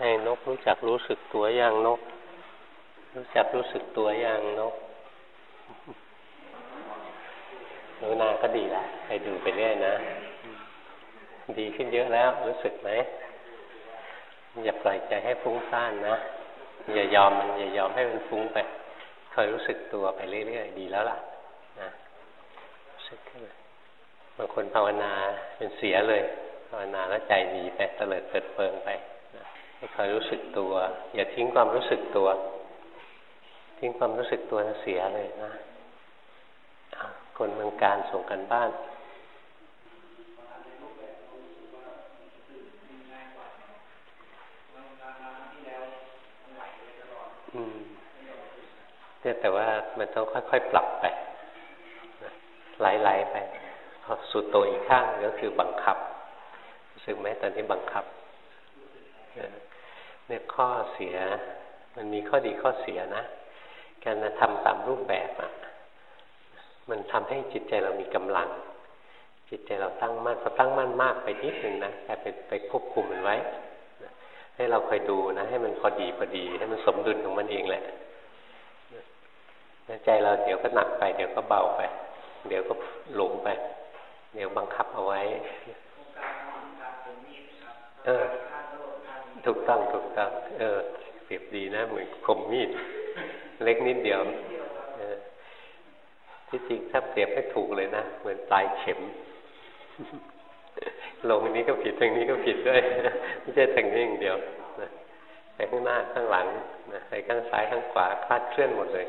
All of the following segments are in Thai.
ให้นกรู้จักรู้สึกตัวอย่างนก รู้จักรู้สึกตัวอย่างนกรู้นาก็ดีละให้ดูไปเรื่อยนะ ดีขึ้นเยอะแล้วรู้สึกไหมอย่าปล่อยใจให้ฟุ้งซ่านนะ อย่ายอมมันอย่ายอมให้มันฟุ้งไปคอยรู้สึกตัวไปเรื่อยๆดีแล้วล่ะนะรู้สึกขึ้นบางคนภาวนาเป็นเสียเลย ภาวนาแล้วใจหนีไปเตลิดเปิดเปิงไป ให้คอยรู้สึกตัว อย่าทิ้งความรู้สึกตัว ทิ้งความรู้สึกตัวเสียเลยนะคนเมืองการส่งกันบ้านเนี่ยแต่ว่ามันต้องค่อยๆปรับไปไหลๆไปพอสุดโตอีกข้างก็คือบังคับรู้สึกไหมตอนนี้บังคับ เนี่ยข้อเสีย มันมีข้อดีข้อเสียนะ การทำตามรูปแบบอะ่ะ มันทำให้จิตใจเรามีกำลัง จิตใจเราตั้งมั่นพอตั้งมั่นมากไปนิดหนึ่งนะแต่ไปไปควบคุมมันไว้ ให้เราคอยดูนะ ให้มันพอดีพอดี ให้มันสมดุลของมันเองแหละใจเราเดี๋ยวก็หนักไป เดี๋ยวก็เบาไป เดี๋ยวก็หลงไป เดี๋ยวบังคับเอาไว้ เออ ถูกต้องถูกต้องเออเสียบดีนะเหมือนคมมีด เล็กนิดเดียวที่จริงถ้าเปรียบให้ถูกเลยนะ เหมือนปลายเข็มลงทางนี้ก็ผิดทางนี้ก็ผิดด้วย ไม่ใช่ทางนี้อย่างเดียวไปข้างหน้าข้างหลังไปข้างซ้ายข้างขวาคลาดเคลื่อนหมดเลย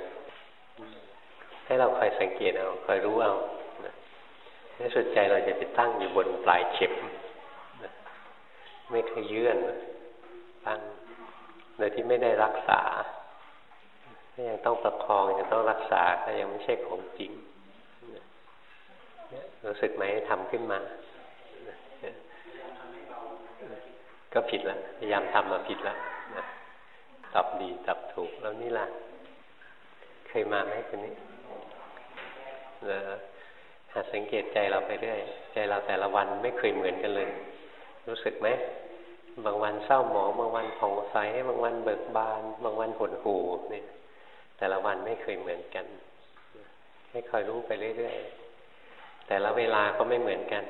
ให้เราคอยสังเกตเอาคอยรู้เอาในสุดใจเราจะไปตั้งอยู่บนปลายเข็มไม่เคยเยื่อน ตั้งโดยที่ไม่ได้รักษาก็ยังต้องประคองยังต้องรักษาก็ยังไม่ใช่ของจริงรู้สึกไหมทำขึ้นมา ก็ผิดล้วพยายามทำมาผิดล้วตอบดีตอบถูกแล้วนี่ล่ะ เคยมาไหมคนนี้นะหาสังเกตใจเราไปเรื่อย ใจเราแต่ละวันไม่เคยเหมือนกันเลย รู้สึกไหม บางวันเศร้าหมองบางวันผ่องใสบางวันเบิกบาน บางวันหดหูเนี่ย แต่ละวันไม่เคยเหมือนกัน ไม่คอยรู้ไปเรื่อยๆแต่ละเวลาก็ไม่เหมือนกัน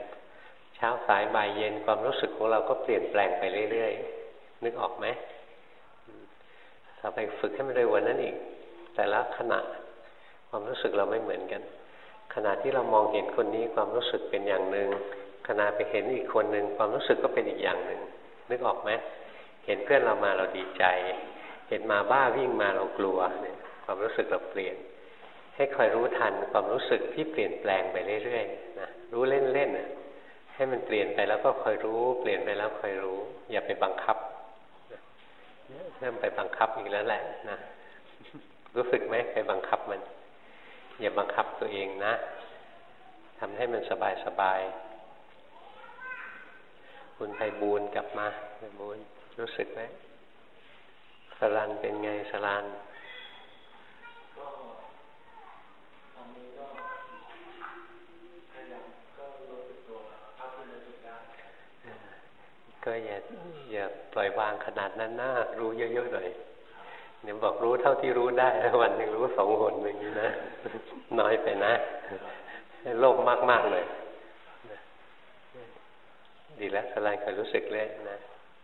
เช้าสายบ่ายเย็นความรู้สึกของเราก็เปลี่ยนแปลงไปเรื่อยๆนึกออกไหมต่อไปฝึกให้มันเร็วกว่านั้นอีก แต่ละขณะความรู้สึกเราไม่เหมือนกัน ขณะที่เรามองเห็นคนนี้ความรู้สึกเป็นอย่างหนึ่งขณะไปเห็นอีกคนหนึ่งความรู้สึกก็เป็นอีกอย่างหนึ่ง นึกออกไหมเห็นเพื่อนเรามาเราดีใจ เห็นมาบ้าวิ่งมาเรากลัวเนี่ยความรู้สึกเราเปลี่ยน ให้คอยรู้ทันความรู้สึกที่เปลี่ยนแปลงไปเรื่อยๆนะรู้เล่นๆให้มันเปลี่ยนไปแล้วก็คอยรู้ เปลี่ยนไปแล้วคอยรู้ อย่าไปบังคับเริ่มไปบังคับอีกแล้วแหละนะรู้สึกไหมไปบังคับมัน อย่าบังคับตัวเองนะทำให้มันสบายสบาย คุณไพบูลกลับมาไพบูลรู้สึกไหมสลันเป็นไงสลันก็อย่าอย่าปล่อยวางขนาดนั้นนะรู้เยอะๆหน่อยเนี่ยบอกรู้เท่าที่รู้ได้วันหนึ่งรู้สองหนอย่างนี้นะ น้อยไปนะ โลกมากๆเลย ดีแล้วสลายคอยรู้สึกเลยนะ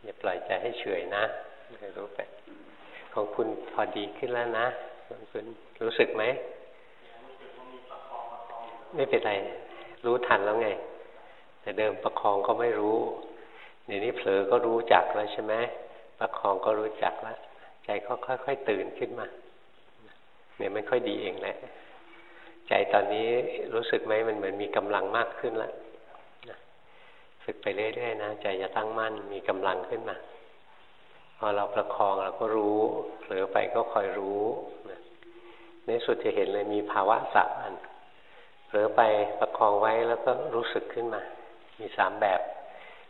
อย่าปล่อยใจให้เฉยนะคอยรู้ไปของคุณพอดีขึ้นแล้วนะของคุณรู้สึกไหมไม่เป็นไร รู้ทันแล้วไง แต่เดิมประคองก็ไม่รู้เดี๋ยวนี้เผลอก็รู้จักแล้วใช่ไหมประคองก็รู้จักแล้วใจก็ค่อย ๆ ตื่นขึ้นมาเนี่ยมันค่อยดีเองแหละใจตอนนี้รู้สึกไหมมันเหมือนมีกำลังมากขึ้นแล้ว ฝึกไปเรื่อยๆนะใจจะตั้งมั่นมีกำลังขึ้นมา พอเราประคองเราก็รู้เผลอไปก็คอยรู้ในสุดจะเห็นเลยมีภาวะสามอันเผลอไปประคองไว้แล้วก็รู้สึกขึ้นมา มีสามแบบ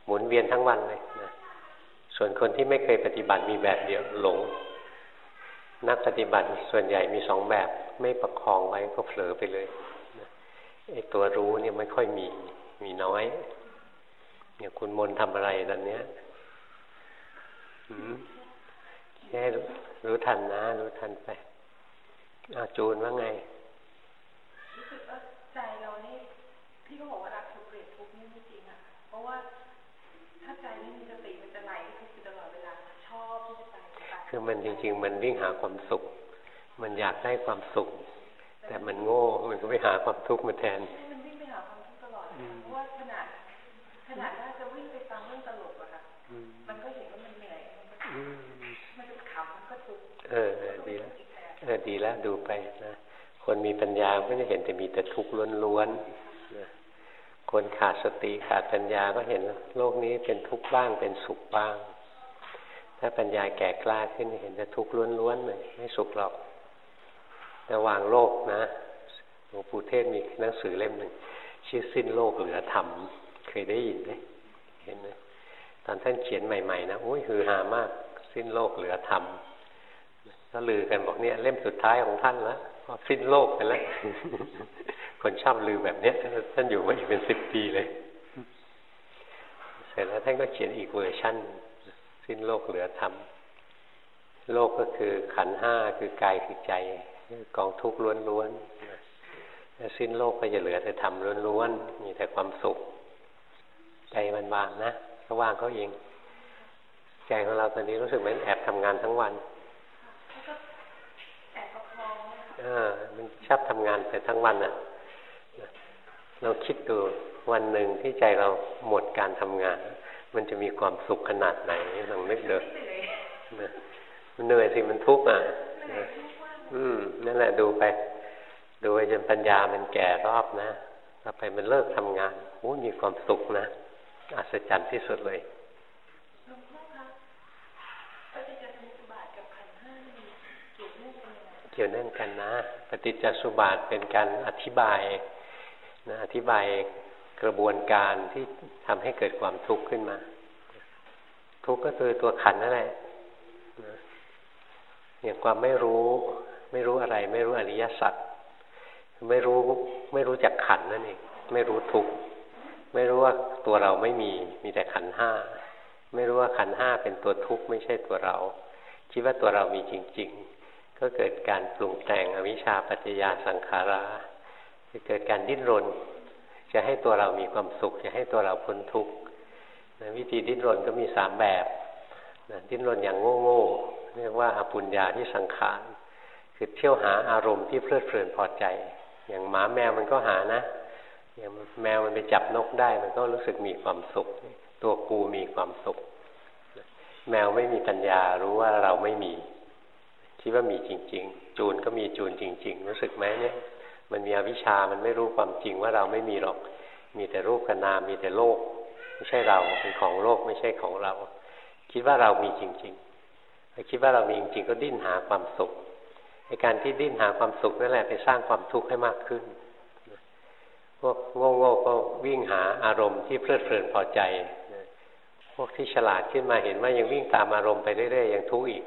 หมุนเวียนทั้งวันเลยนะส่วนคนที่ไม่เคยปฏิบัติมีแบบเดียวหลง นักปฏิบัติส่วนใหญ่มีสองแบบ ไม่ประคองไว้ก็เผลอไปเลยไอ้ตัวรู้เนี่ยไม่ค่อยมีมีน้อย อย่างคุณมนทำอะไรตอนเนี้ยแค่รู้ทันนะ รู้ทันไปอาจูนว่าไงรู้สึกว่าใจเรานี่พี่ก็บอกว่ารักทุกเกลียดทุกนี่ไม่จริงอะ เพราะว่าถ้าใจไม่มีสติมันจะไหลทุกตลอดเวลาชอบที่จะไปคือมันจริง ๆ มันวิ่งหาความสุข มันอยากได้ความสุข แต่มันโง่มันก็ไปหาความทุกข์มาแทนมันวิ่งไปหาความทุกข์ตลอดเพราะว่าขนาดขนาด เออดีแล้วเออดีแล้วดูไปนะคนมีปัญญาก็จะเห็นแต่มีแต่ทุกข์ล้วนๆนะคนขาดสติขาดปัญญาก็เห็นโลกนี้เป็นทุกข์บ้างเป็นสุขบ้าง ถ้าปัญญาแก่กล้าขึ้นเห็นแต่ทุกข์ล้วนๆเลยไม่สุขหรอกระหว่างโลกนะหลวงปู่เทศมีหนังสือเล่มหนึ่งชื่อสิ้นโลกเหลือธรรมเคยได้ยินไหมเห็นไหมตอนท่านเขียนใหม่ ๆ นะโอ้ยฮือฮามาก สิ้นโลกเหลือธรรม ก็ลือกันบอกเนี่ยเล่มสุดท้ายของท่านแล้วสิ้นโลกไปแล้ว คนชอบลือแบบเนี้ยท่านอยู่มาอีกเป็นสิบปีเลย เสร็จแล้วท่านก็เขียนอีกเวอร์ชั่น สิ้นโลกเหลือธรรมโลกก็คือขันห้าคือกายคือใจกองทุกข์ล้วนๆสิ้นโลกก็จะเหลือแต่ธรรมล้วนๆมีแต่ความสุข ใจมันวางนะเขาว่างเขาเองใจของเราตอนนี้รู้สึกเหมือนแอบทำงานทั้งวัน อ่ามันชอบทำงานไปทั้งวันอะ เราคิดดูวันหนึ่งที่ใจเราหมดการทำงาน มันจะมีความสุขขนาดไหนลองนึกเด้อมันเหนื่อยสิมันทุกข์อะ อืม นั่นแหละดูไป ดูไปจนปัญญามันแก่รอบนะ ต่อไปมันเลิกทำงานโอ้มีความสุขนะ อัศจรรย์ที่สุดเลย กี่ยวเนื่องกันนะ ปฏิจจสุบาทเป็นการอธิบายนะอธิบายกระบวนการที่ทำให้เกิดความทุกข์ขึ้นมา ทุกข์ก็คือตัวขันนั่นแหละอย่างความไม่รู้ ไม่รู้อะไร ไม่รู้อริยสัจไม่รู้ไม่รู้จักขันนั่นเองไม่รู้ทุกข์ไม่รู้ว่าตัวเราไม่มีมีแต่ขันห้าไม่รู้ว่าขันห้าเป็นตัวทุกข์ไม่ใช่ตัวเรา คิดว่าตัวเรามีจริงๆ ก็เกิดการปรุงแต่งอวิชชาปัจจยาสังขาราจะเกิดการดิ้นรน จะให้ตัวเรามีความสุข จะให้ตัวเราพ้นทุกข์วิธีดิ้นรนก็มีสามแบบนะดิ้นรนอย่างโง่ๆเรียกว่าอปุญญาที่สังขารคือเที่ยวหาอารมณ์ที่เพลิดเพลินพอใจ อย่างหมาแมวมันก็หานะ อย่างแมวมันไปจับนกได้ มันก็รู้สึกมีความสุข ตัวกูมีความสุข แมวไม่มีปัญญารู้ว่าเราไม่มี คิดว่ามีจริง ๆ จูนก็มีจูนจริง ๆ รู้สึกไหมเนี่ย มันมีอวิชามันไม่รู้ความจริงว่าเราไม่มีหรอก มีแต่รูปกับนามมีแต่โลก ไม่ใช่เราเป็นของโลกไม่ใช่ของเรา คิดว่าเรามีจริงๆคิดว่าเรามีจริงๆก็ดิ้นหาความสุขในการที่ดิ้นหาความสุขนั่นแหละไปสร้างความทุกข์ให้มากขึ้นพวกโง่ๆก็วิ่งหาอารมณ์ที่เพลิดเพลินพอใจ พวกที่ฉลาดขึ้นมาเห็นว่ายังวิ่งตามอารมณ์ไปเรื่อยๆยังทุกข์อีก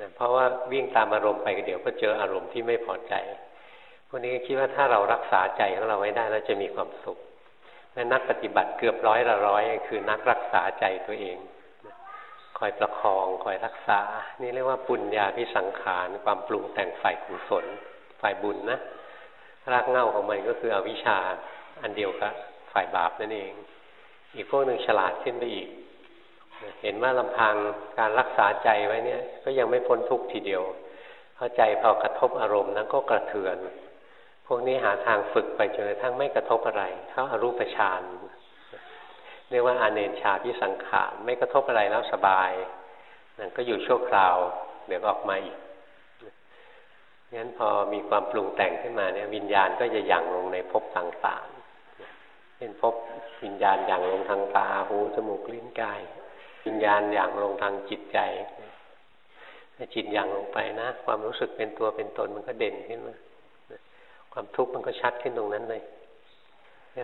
นะเพราะว่าวิ่งตามอารมณ์ไปเดี๋ยวก็เจออารมณ์ที่ไม่พอใจ พวกนี้คิดว่าถ้าเรารักษาใจของเราไว้ได้เราจะมีความสุขและนักปฏิบัติเกือบร้อยละร้อยคือนักรักษาใจตัวเอง คอยประคองคอยรักษา นี่เรียกว่าปุญญาพิสังขารความปรุงแต่งฝ่ายกุศลฝ่ายบุญนะรากเง่าของมันก็คืออวิชชาอันเดียวกับฝ่ายบาปนั่นเอง อีกพวกหนึ่งฉลาดขึ้นไปอีก เห็นว่าลำพังการรักษาใจไว้เนี่ย ก็ยังไม่พ้นทุกข์ทีเดียว เพราะใจพอกระทบอารมณ์นั้นก็กระเทือน พวกนี้หาทางฝึกไปจนกระทั่งไม่กระทบอะไร เข้าอารูปฌานเรียกว่าอาเนชาพิสังขารไม่กระทบอะไรแล้วสบายนั่นก็อยู่ชั่วคราว เดี๋ยวออกมาอีกงั้นพอมีความปรุงแต่งขึ้นมาเนี่ยวิญญาณก็จะหยั่งลงในภพต่างๆเป็นภพวิญญาณยั่งลงทางตาหูจมูกลิ้นกาย วิญญาณอย่างลงทางจิตใจถ้าจิตอย่างลงไปนะ ความรู้สึกเป็นตัวเป็นตนมันก็เด่นขึ้นมาความทุกข์มันก็ชัดขึ้นตรงนั้นเลย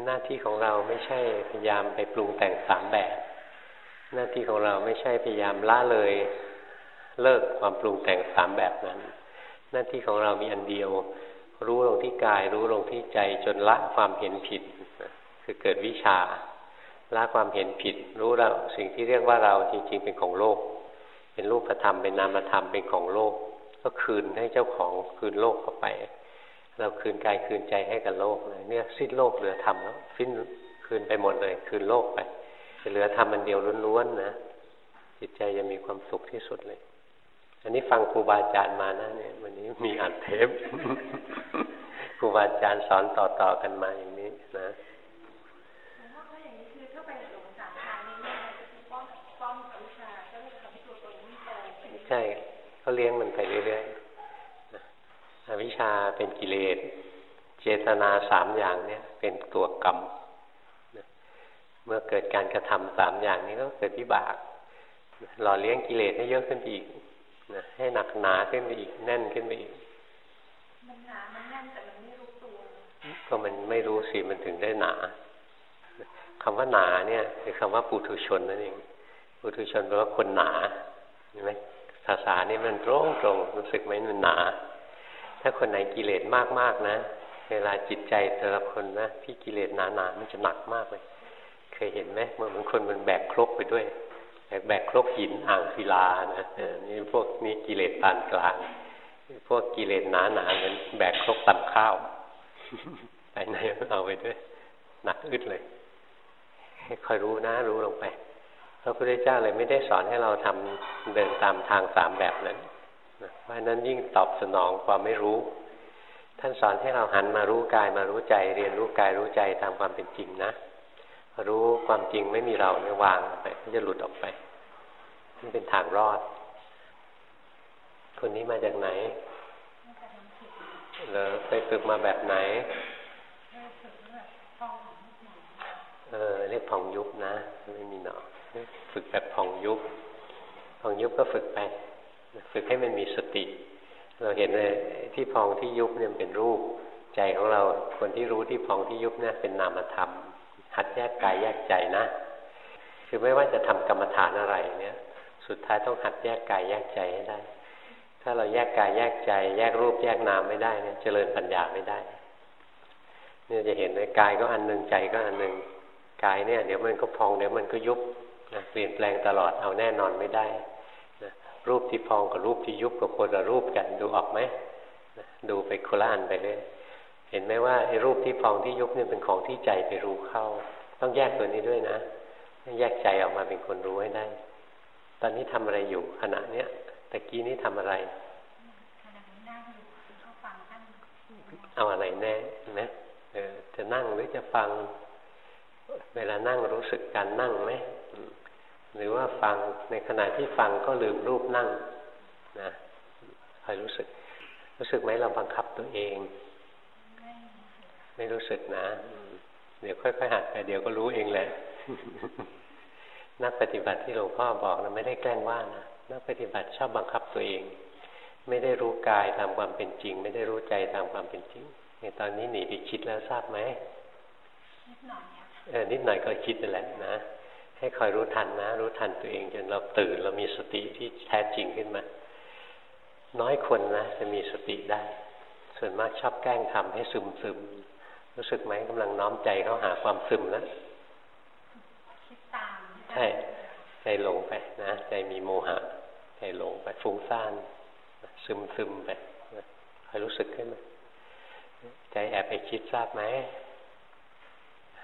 หน้าที่ของเราไม่ใช่พยายามไปปรุงแต่งสามแบบ หน้าที่ของเราไม่ใช่พยายามละเลยเลิกความปรุงแต่งสามแบบนั้น หน้าที่ของเรามีอันเดียว รู้ลงที่กาย รู้ลงที่ใจจนละความเห็นผิด คือเกิดวิชา ละความเห็นผิด รู้แล้วสิ่งที่เรียกว่าเราจริง ๆ เป็นของโลก เป็นรูปธรรมเป็นนามธรรมเป็นของโลก ก็คืนให้เจ้าของคืนโลกเข้าไป เราคืนกายคืนใจให้กับโลกเลยเนี่ยสิ้นโลกเหลือธรรมแล้วสิ้นคืนไปหมดเลย คืนโลกไปเหลือธรรมมันเดียวล้วนๆนะจิตใจจะมีความสุขที่สุดเลย อันนี้ฟังครูบาอาจารย์มานะเนี่ยวันนี้มีอ่านเทปครูบาอาจารย์สอนต่อๆกันมาอย่างนี้นะ ใช่เขาเลี้ยงมันไปเรื่อยๆอวิชชาเป็นกิเลส เจตนาสามอย่างเนี่ยเป็นตัวกรรม เมื่อเกิดการกระทำสามอย่างนี้ก็เกิดวิบาก หล่อเลี้ยงกิเลสให้เยอะขึ้นไปอีกนะให้หนักหนาขึ้นไปอีกแน่นขึ้นไปอีก มันหนามันแน่นแต่มันไม่รู้ตัว ก็มันไม่รู้สิมันถึงได้หนาคำว่าหนาเนี่ยคือคำว่าปุถุชนนั่นเองปุถุชนแปลว่าคนหนาเห็นไหม ภาษานี่มันตรงตรงรู้สึกไหมมันหนา ถ้าคนไหนกิเลสมากๆนะ เวลาจิตใจแต่ละคนนะที่กิเลสหนาๆมันจะหนักมากเลย เคยเห็นไหมเมื่อบางคนมันแบกครกไปด้วยแบกครกหินอ่างศิลานะนี่พวกนี้กิเลสปานกลางพวกกิเลสหนาหนาเหมือนแบกครกตำข้าวไปไหนเอาไปด้วย หนักอึดเลยคอยรู้นะ รู้ลงไป พระพุทธเจ้าเลยไม่ได้สอนให้เราทำเดินตามทางสามแบบนั้นเพราะนั้นยิ่งตอบสนองความไม่รู้ ท่านสอนให้เราหันมารู้กายมารู้ใจ เรียนรู้กายรู้ใจตามความเป็นจริงนะรู้ความจริงไม่มีเราเนี่ยวางไปมันจะหลุดออกไปนี่เป็นทางรอด คนนี้มาจากไหนเหรอไปฝึกมาแบบไหน เออเรียกผ่องยุบนะ ไม่มีหนอ ฝึกแบบผ่องยุบผ่องยุบก็ฝึกไป ฝึกให้มันมีสติ เราเห็นเลยที่พองที่ยุบเนี่ยเป็นรูป ใจของเราคนที่รู้ที่พองที่ยุบเนี่ยเป็นนามธรรม หัดแยกกายแยกใจนะ คือไม่ว่าจะทำกรรมฐานอะไรเนี่ย สุดท้ายต้องหัดแยกกายแยกใจให้ได้ ถ้าเราแยกกายแยกใจ แยกรูปแยกนามไม่ได้เนี่ยเจริญปัญญาไม่ได้เนี่ยจะเห็นเลยกายก็อันหนึ่งใจก็อันหนึ่งกายเนี่ยเดี๋ยวมันก็พองเดี๋ยวมันก็ยุบ นะเปลี่ยนแปลงตลอดเอาแน่นอนไม่ได้นะรูปที่พองกับรูปที่ยุบกับคนละรูปกันดูออกไหมนะดูไปโคลานไปเลยเห็นไหมว่าไอ้รูปที่พองที่ยุบเนี่ยเป็นของที่ใจไปรู้เข้า ต้องแยกตัวนี้ด้วยนะต้องแยกใจออกมาเป็นคนรู้ให้ได้ ตอนนี้ทำอะไรอยู่ขณะเนี้ยตะกี้นี้ทำอะไรเอาอะไรแน่นะเออจะนั่งหรือจะฟัง เวลานั่งรู้สึกการนั่งไหม หรือว่าฟังในขณะที่ฟังก็ลืมรูปนั่งนะคอยรู้สึก รู้สึกไหมเราบังคับตัวเอง ไม่รู้สึกนะ เดี๋ยวค่อยๆหัดไปเดี๋ยวก็รู้เองแหละ นักปฏิบัติที่หลวงพ่อบอกนะไม่ได้แกล้งว่านะนักปฏิบัติชอบบังคับตัวเอง ไม่ได้รู้กายตามความเป็นจริง ไม่ได้รู้ใจตามความเป็นจริงในตอนนี้หนีไปคิดแล้วทราบไหมนิดหน่อยเออนิดหน่อยก็คิดนั่นแหละนะ ให้คอยรู้ทันนะ รู้ทันตัวเองจนเราตื่นเรามีสติที่แท้จริงขึ้นมา น้อยคนนะจะมีสติได้ ส่วนมากชอบแกล้งทำให้ซึมซึมรู้สึกไหมกำลังน้อมใจเข้าหาความซึมแล้วใช่ใจหลงไปนะใจมีโมหะใจหลงไปฟุ้งซ่านซึมซึมไปคอยรู้สึกขึ้นมาใจแอบไปคิดทราบไหม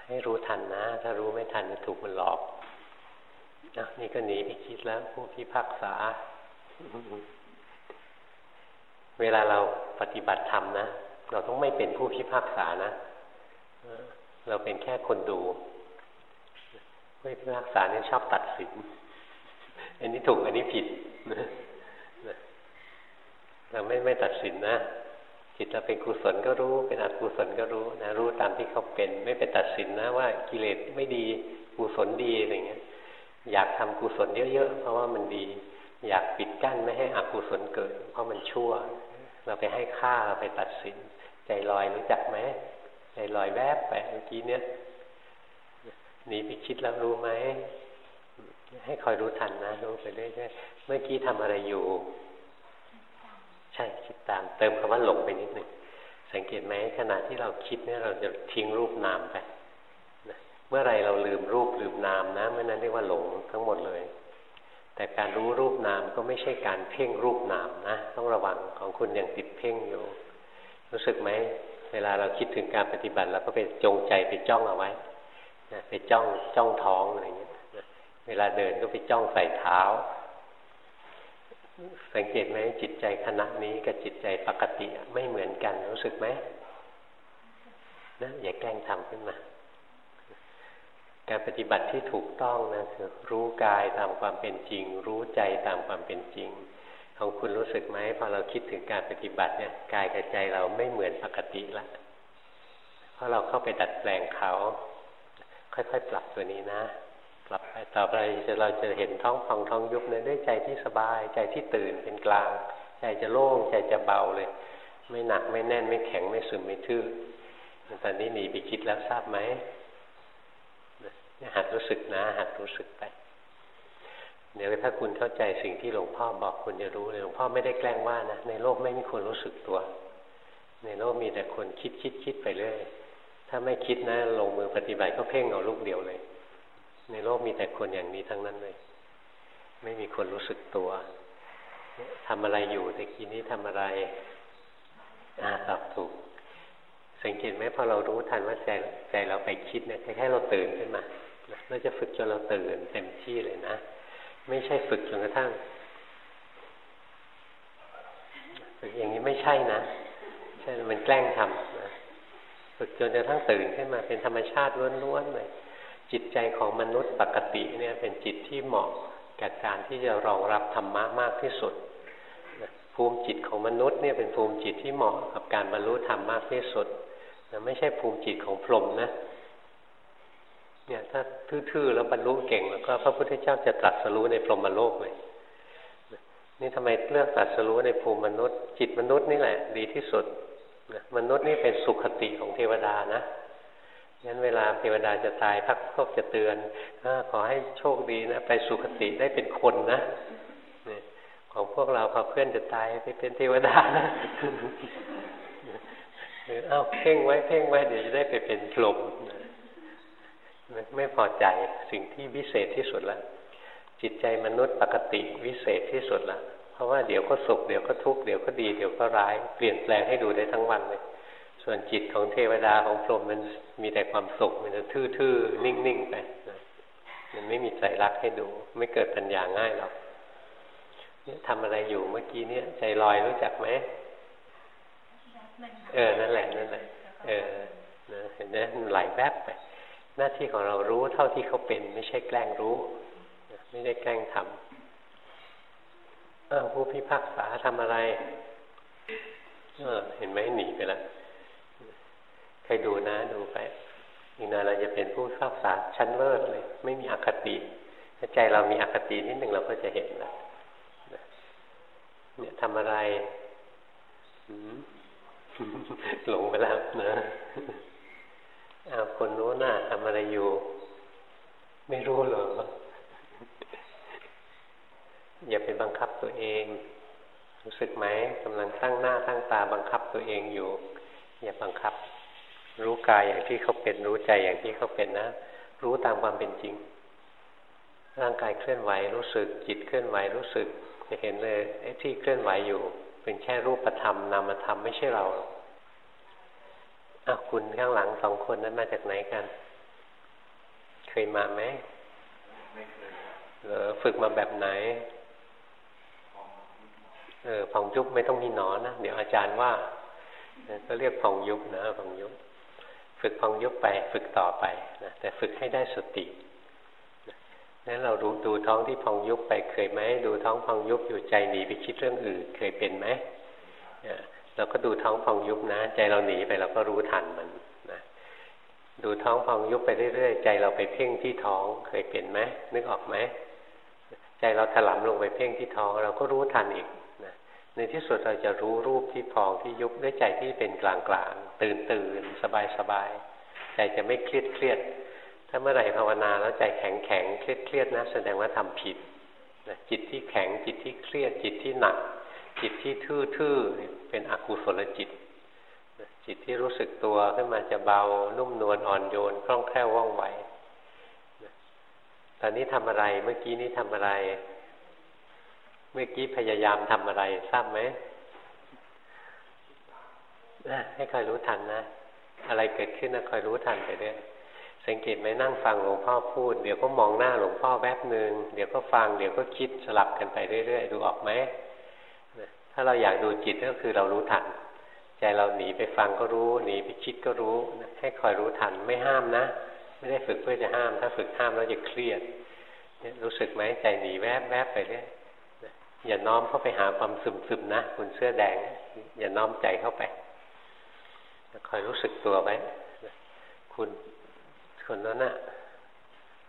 ให้รู้ทันนะ ถ้ารู้ไม่ทันจะถูกมันหลอก นะนี่ก็หนีไปคิดแล้วผู้พิพากษา เวลาเราปฏิบัติธรรมนะ เราต้องไม่เป็นผู้พิพากษานะเราเป็นแค่คนดูผู้พิพากษาเนี่ยชอบตัดสิน อันนี้ถูกอันนี้ผิดเราไม่ไม่ตัดสินนะจิตเราเป็นกุศลก็รู้ เป็นอกุศลก็รู้นะรู้ตามที่เขาเป็น ไม่ไปตัดสินนะว่ากิเลสไม่ดีกุศลดีอะไรเงี้ย อยากทำกุศลเยอะๆ เพราะว่ามันดี อยากปิดกั้นไม่ให้อกุศลเกิด เพราะมันชั่ว เราไปให้ค่าเราไปตัดสิน ใจลอยรู้จักไหมใจลอยแวบไปเมื่อกี้เนี้ยหนีไปคิดแล้วรู้ไหมให้คอยรู้ทันนะรู้ไปเรื่อยๆเมื่อกี้ทำอะไรอยู่ ใช่คิดตาม เติมคำว่าหลงไปนิดหนึ่งสังเกตไหมขณะที่เราคิดเนี่ยเราจะทิ้งรูปนามไป เมื่อไรเราลืมรูปลืมนามนะเมื่อนั้นเรียกว่าหลงทั้งหมดเลย แต่การรู้รูปนามก็ไม่ใช่การเพ่งรูปนามนะ ต้องระวังของคุณยังติดเพ่งอยู่ รู้สึกไหมเวลาเราคิดถึงการปฏิบัติเราก็ไปจงใจไปจ้องเอาไว้นะไปจ้องจ้องท้องอะไรเงี้ยเวลาเดินก็ไปจ้องใส่เท้า สังเกตไหมจิตใจขณะนี้กับจิตใจปกติไม่เหมือนกันรู้สึกไหมนะอย่าแกล้งทำขึ้นมา การปฏิบัติที่ถูกต้องนะคือรู้กายตามความเป็นจริง รู้ใจตามความเป็นจริง ของคุณรู้สึกไหมพอเราคิดถึงการปฏิบัติเนี่ยกายกับใจเราไม่เหมือนปกติละเพราะเราเข้าไปดัดแปลงเขา ค่อยๆ ปรับตัวนี้นะปรับไปต่อไปจะเราจะเห็นท้องพองท้องยุบเนี่ยด้วยใจที่สบายใจที่ตื่นเป็นกลาง ใจจะโล่งใจจะเบาเลย ไม่หนักไม่แน่นไม่แข็งไม่ซึมไม่ทื่อตอนนี้หนีไปคิดแล้วทราบไหม หัดรู้สึกนะ หัดรู้สึกไป เดี๋ยวถ้าคุณเข้าใจสิ่งที่หลวงพ่อบอกคุณจะรู้เลยหลวงพ่อไม่ได้แกล้งว่านะ ในโลกไม่มีคนรู้สึกตัว ในโลกมีแต่คนคิดคิดคิดไปเรื่อยถ้าไม่คิดนะลงมือปฏิบัติก็เพ่งเอาลูกเดียวเลย ในโลกมีแต่คนอย่างนี้ทั้งนั้นเลย ไม่มีคนรู้สึกตัวทำอะไรอยู่แต่กี้นี้ทำอะไรอ่าตอบถูก สังเกตไหมพอเรารู้ทันว่าใจใจเราไปคิดเนี่ยแค่เราตื่นขึ้นมา เราจะฝึกจนเราตื่นเต็มที่เลยนะ ไม่ใช่ฝึกจนกระทั่งฝึกอย่างนี้ไม่ใช่นะใช่มันแกล้งทำนะฝึกจนกระทั่งตื่นขึ้นมาเป็นธรรมชาติล้วนๆเลยจิตใจของมนุษย์ปกติเนี่ยเป็นจิตที่เหมาะกับการที่จะรองรับธรรมะมากที่สุดภูมิจิตของมนุษย์เนี่ยเป็นภูมิจิตที่เหมาะกับการบรรลุธรรมมากที่สุดไม่ใช่ภูมิจิตของพรหมนะ เนี่ยถ้าทื่อๆแล้วบรรลุเก่งแล้วก็พระพุทธเจ้าจะตรัสรู้ในพรหมโลกเลยนี่ทำไมเลือกตรัสรู้ในภูมิมนุษย์ จิตมนุษย์นี่แหละ ดีที่สุดมนุษย์นี่เป็นสุขติของเทวดานะงั้นเวลาเทวดาจะตายพักพวกจะเตือนอขอให้โชคดีนะไปสุขติได้เป็นคนนะของพวกเราพอเพื่อนจะตายไปเป็นเทวดานะหรือเอ้าเพ่งไว้เพ่งไว้เดี๋ยวจะได้ไปเป็นพรหม ไม่พอใจสิ่งที่วิเศษที่สุดแล้วจิตใจมนุษย์ปกติวิเศษที่สุดแล้วเพราะว่าเดี๋ยวก็สุขเดี๋ยวก็ทุกข์เดี๋ยวก็ดีเดี๋ยวก็ร้ายเปลี่ยนแปลงให้ดูได้ทั้งวันเลย ส่วนจิตของเทวดาของพรหมมันมีแต่ความสุขมันจะทื่อๆนิ่งๆไปมันไม่มีใจรักให้ดู ไม่เกิดปัญญาง่ายหรอกเนี่ยทำอะไรอยู่เมื่อกี้เนี่ย ใจลอยรู้จักไหมเออนั่นแหละนั่นแหละเออนะเห็นไหมมันไหลแวบไป หน้าที่ของเรารู้เท่าที่เขาเป็น ไม่ใช่แกล้งรู้ ไม่ได้แกล้งทำอ้าวผู้พิพากษาทำอะไรเห็นไหมหนีไปแล้วใครดูนะดูไปอีกหน่อยเราจะเป็นผู้พิพากษาชั้นเลิศเลย ไม่มีอคติถ้าใจเรามีอคตินิดหนึ่งเราก็จะเห็นแล้วเนี่ยทำอะไรหลงไปแล้วนะ อาคนโน้นน่ะทำอะไรอยู่ ไม่รู้เหรออย่าไปบังคับตัวเอง รู้สึกไหมกำลังตั้งหน้าตั้งตาบังคับตัวเองอยู่ อย่าบังคับ รู้กายอย่างที่เขาเป็นรู้ใจอย่างที่เขาเป็นนะ รู้ตามความเป็นจริง ร่างกายเคลื่อนไหวรู้สึกจิตเคลื่อนไหวรู้สึกจะเห็นเลยไอ้ที่เคลื่อนไหวอยู่ เป็นแค่รูปธรรมนามธรรมไม่ใช่เราอ้าวคุณข้างหลังสองคนนั้นมาจากไหนกัน เคยมาไหมไม่เคยเออฝึกมาแบบไหน เออผ่องยุบไม่ต้องมีหนอนนะ เดี๋ยวอาจารย์ว่า ก็เรียกผ่องยุบนะผ่องยุบ ฝึกผ่องยุบไป ฝึกต่อไปนะแต่ฝึกให้ได้สตินั้นเราดูดูท้องที่พองยุบไปเคยไหมดูท้องพองยุบอยู่ใจหนีไปคิดเรื่องอื่น เคยเป็นไหม เราก็ดูท้องพองยุบนะ ใจเราหนีไปเราก็รู้ทันมันนะดูท้องพองยุบไปเรื่อยๆ ใจเราไปเพ่งที่ท้องเคยเป็นไหมนึกออกไหมใจเราถลำลงไปเพ่งที่ท้อง เราก็รู้ทันอีกนะในที่สุดเราจะรู้รูปที่พองที่ยุบด้วยใจที่เป็นกลางๆตื่นตื่นสบายสบายใจจะไม่เครียดเครียดถ้าเมื่อไหร่ภาวนาแล้วใจแข็งแข็งเครียดเครียดนะแสดงว่าทำผิดนะจิตที่แข็งจิตที่เครียดจิตที่หนัก จิตที่ทื่อๆเป็นอกุศลจิต จิตที่รู้สึกตัวขึ้นมาจะเบานุ่มนวลอ่อนโยนคล่องแคล่วว่องไวตอนนี้ทำอะไรเมื่อกี้นี้ทำอะไร เมื่อกี้พยายามทำอะไรทราบไหมให้คอยรู้ทันนะ อะไรเกิดขึ้นนะคอยรู้ทันไปเรื่อยสังเกตไหมนั่งฟังหลวงพ่อพูด เดี๋ยวก็มองหน้าหลวงพ่อแวบหนึ่งเดี๋ยวก็ฟังเดี๋ยวก็คิดสลับกันไปเรื่อยๆดูออกไหม ถ้าเราอยากดูจิตก็คือเรารู้ทัน ใจเราหนีไปฟังก็รู้หนีไปคิดก็รู้ ให้คอยรู้ทันไม่ห้ามนะ ไม่ได้ฝึกเพื่อจะห้าม ถ้าฝึกห้ามแล้วจะเครียดรู้สึกไหมใจหนีแวบแวบไปเรื่อยอย่าน้อมเข้าไปหาความซึมซึมนะคุณเสื้อแดง อย่าน้อมใจเข้าไปคอยรู้สึกตัวไว้คุณคนนั้นน่ะ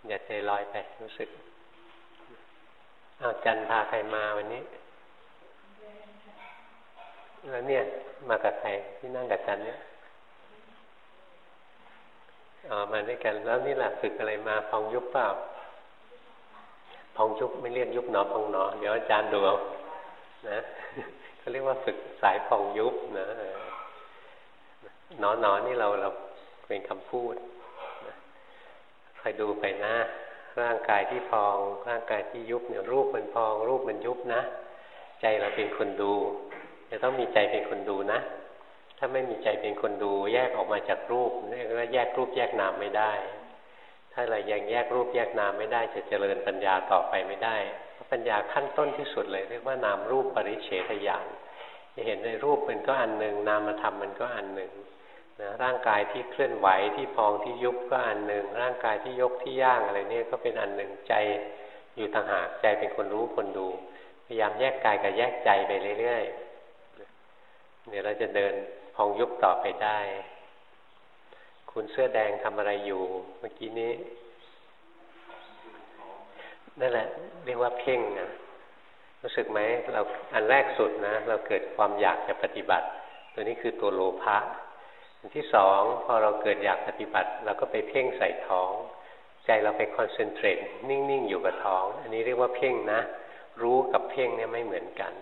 อย่าใจลอยไปรู้สึกเอาจันพาใครมาวันนี้ แล้วเนี่ย มากับใครที่นั่งกับจันเนี่ยอ๋อมาด้วยกัน แล้วนี่แหละฝึกอะไรมาพองยุบเปล่าพองยุบไม่เรียกยุบหนอพองหนอ เดี๋ยวอาจารย์ดูเอานะเขาเรียกว่าฝึกสายพองยุบนะหนอหนอนี่เราเราเป็นคำพูดคอยดูไปนะร่างกายที่พอง ร่างกายที่ยุบเนี่ยรูปมันพอง รูปมันยุบนะ ใจเราเป็นคนดู จะต้องมีใจเป็นคนดูนะ ถ้าไม่มีใจเป็นคนดูแยกออกมาจากรูปเรียกว่าแยกรูปแยกนามไม่ได้ ถ้าเรายังแยกรูปแยกนามไม่ได้ จะเจริญปัญญาต่อไปไม่ได้ ปัญญาขั้นต้นที่สุดเลย เรียกว่านามรูปปริเฉทญาณจะเห็นในรูปมันก็อันหนึ่งนามธรรมมันก็อันหนึ่งนะร่างกายที่เคลื่อนไหวที่พองที่ยุบก็อันหนึ่งร่างกายที่ยกที่ย่างอะไรเนี่ยก็เป็นอันหนึ่งใจอยู่ต่างหากใจเป็นคนรู้คนดู พยายามแยกกายกับแยกใจไปเรื่อยๆ เดี๋ยวเราจะเดินพองยุบต่อไปได้ คุณเสื้อแดงทำอะไรอยู่ เมื่อกี้นี้ นั่นแหละ เรียกว่าเพ่งนะรู้สึกไหมเราอันแรกสุดนะ เราเกิดความอยากจะปฏิบัติ ตัวนี้คือตัวโลภะอันที่สองพอเราเกิดอยากปฏิบัติ เราก็ไปเพ่งใส่ท้อง ใจเราไปคอนเซนเทรตนิ่งๆอยู่กับท้อง อันนี้เรียกว่าเพ่งนะ รู้กับเพ่งเนี่ยไม่เหมือนกัน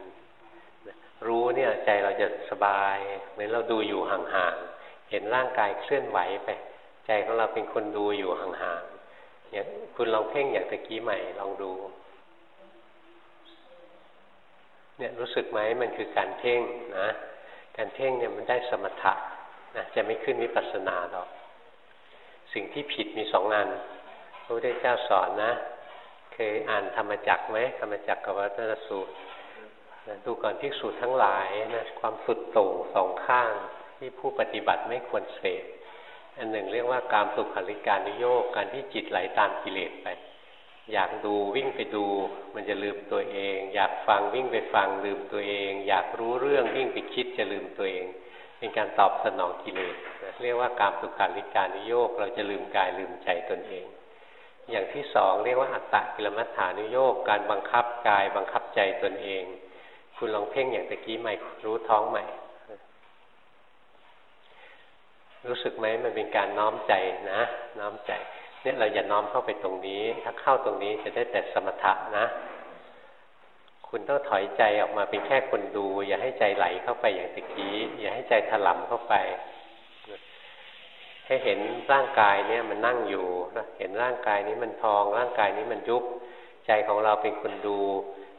รู้เนี่ยใจเราจะสบาย เหมือนเราดูอยู่ห่างๆ เห็นร่างกายเคลื่อนไหวไป ใจของเราเป็นคนดูอยู่ห่างๆอย่างคุณลองเพ่งอย่างตะกี้ใหม่ลองดู เนี่ยรู้สึกไหมมันคือการเพ่งนะ การเพ่งเนี่ยมันได้สมถะนะจะไม่ขึ้นวิปัสสนาหรอก สิ่งที่ผิดมีสองงานพระพุทธเจ้าสอนนะ เคยอ่านธรรมจักไหมธรรมจักกับวัตนสูตร นะดูก่อนภิกษุทั้งหลายนะความสุดโต่งสองข้าง ที่ผู้ปฏิบัติไม่ควรเสพอันหนึ่งเรียกว่าการสุขาริการนิโยกการที่จิตไหลตามกิเลสไป อยากดูวิ่งไปดู มันจะลืมตัวเอง อยากฟังวิ่งไปฟังลืมตัวเอง อยากรู้เรื่องวิ่งไปคิดจะลืมตัวเอง เป็นการตอบสนองกิเลสเรียกว่าการสุขาริการนิโยกเราจะลืมกายลืมใจตนเอง อย่างที่สองเรียกว่าอัตตะกิลมัฏฐานุโยกการบังคับกายบังคับใจตนเอง คุณลองเพ่งอย่างตะกี้ใหม่รู้ท้องใหม่ รู้สึกไหมมันเป็นการน้อมใจนะ น้อมใจ เนี่ยเราอย่าน้อมเข้าไปตรงนี้ ถ้าเข้าตรงนี้จะได้แต่สมถะนะ คุณต้องถอยใจออกมาเป็นแค่คนดู อย่าให้ใจไหลเข้าไปอย่างตะกี้ อย่าให้ใจถลำเข้าไป ให้เห็นร่างกายเนี่ยมันนั่งอยู่เห็นร่างกายนี้มันพอง ร่างกายนี้มันยุบ ใจของเราเป็นคนดู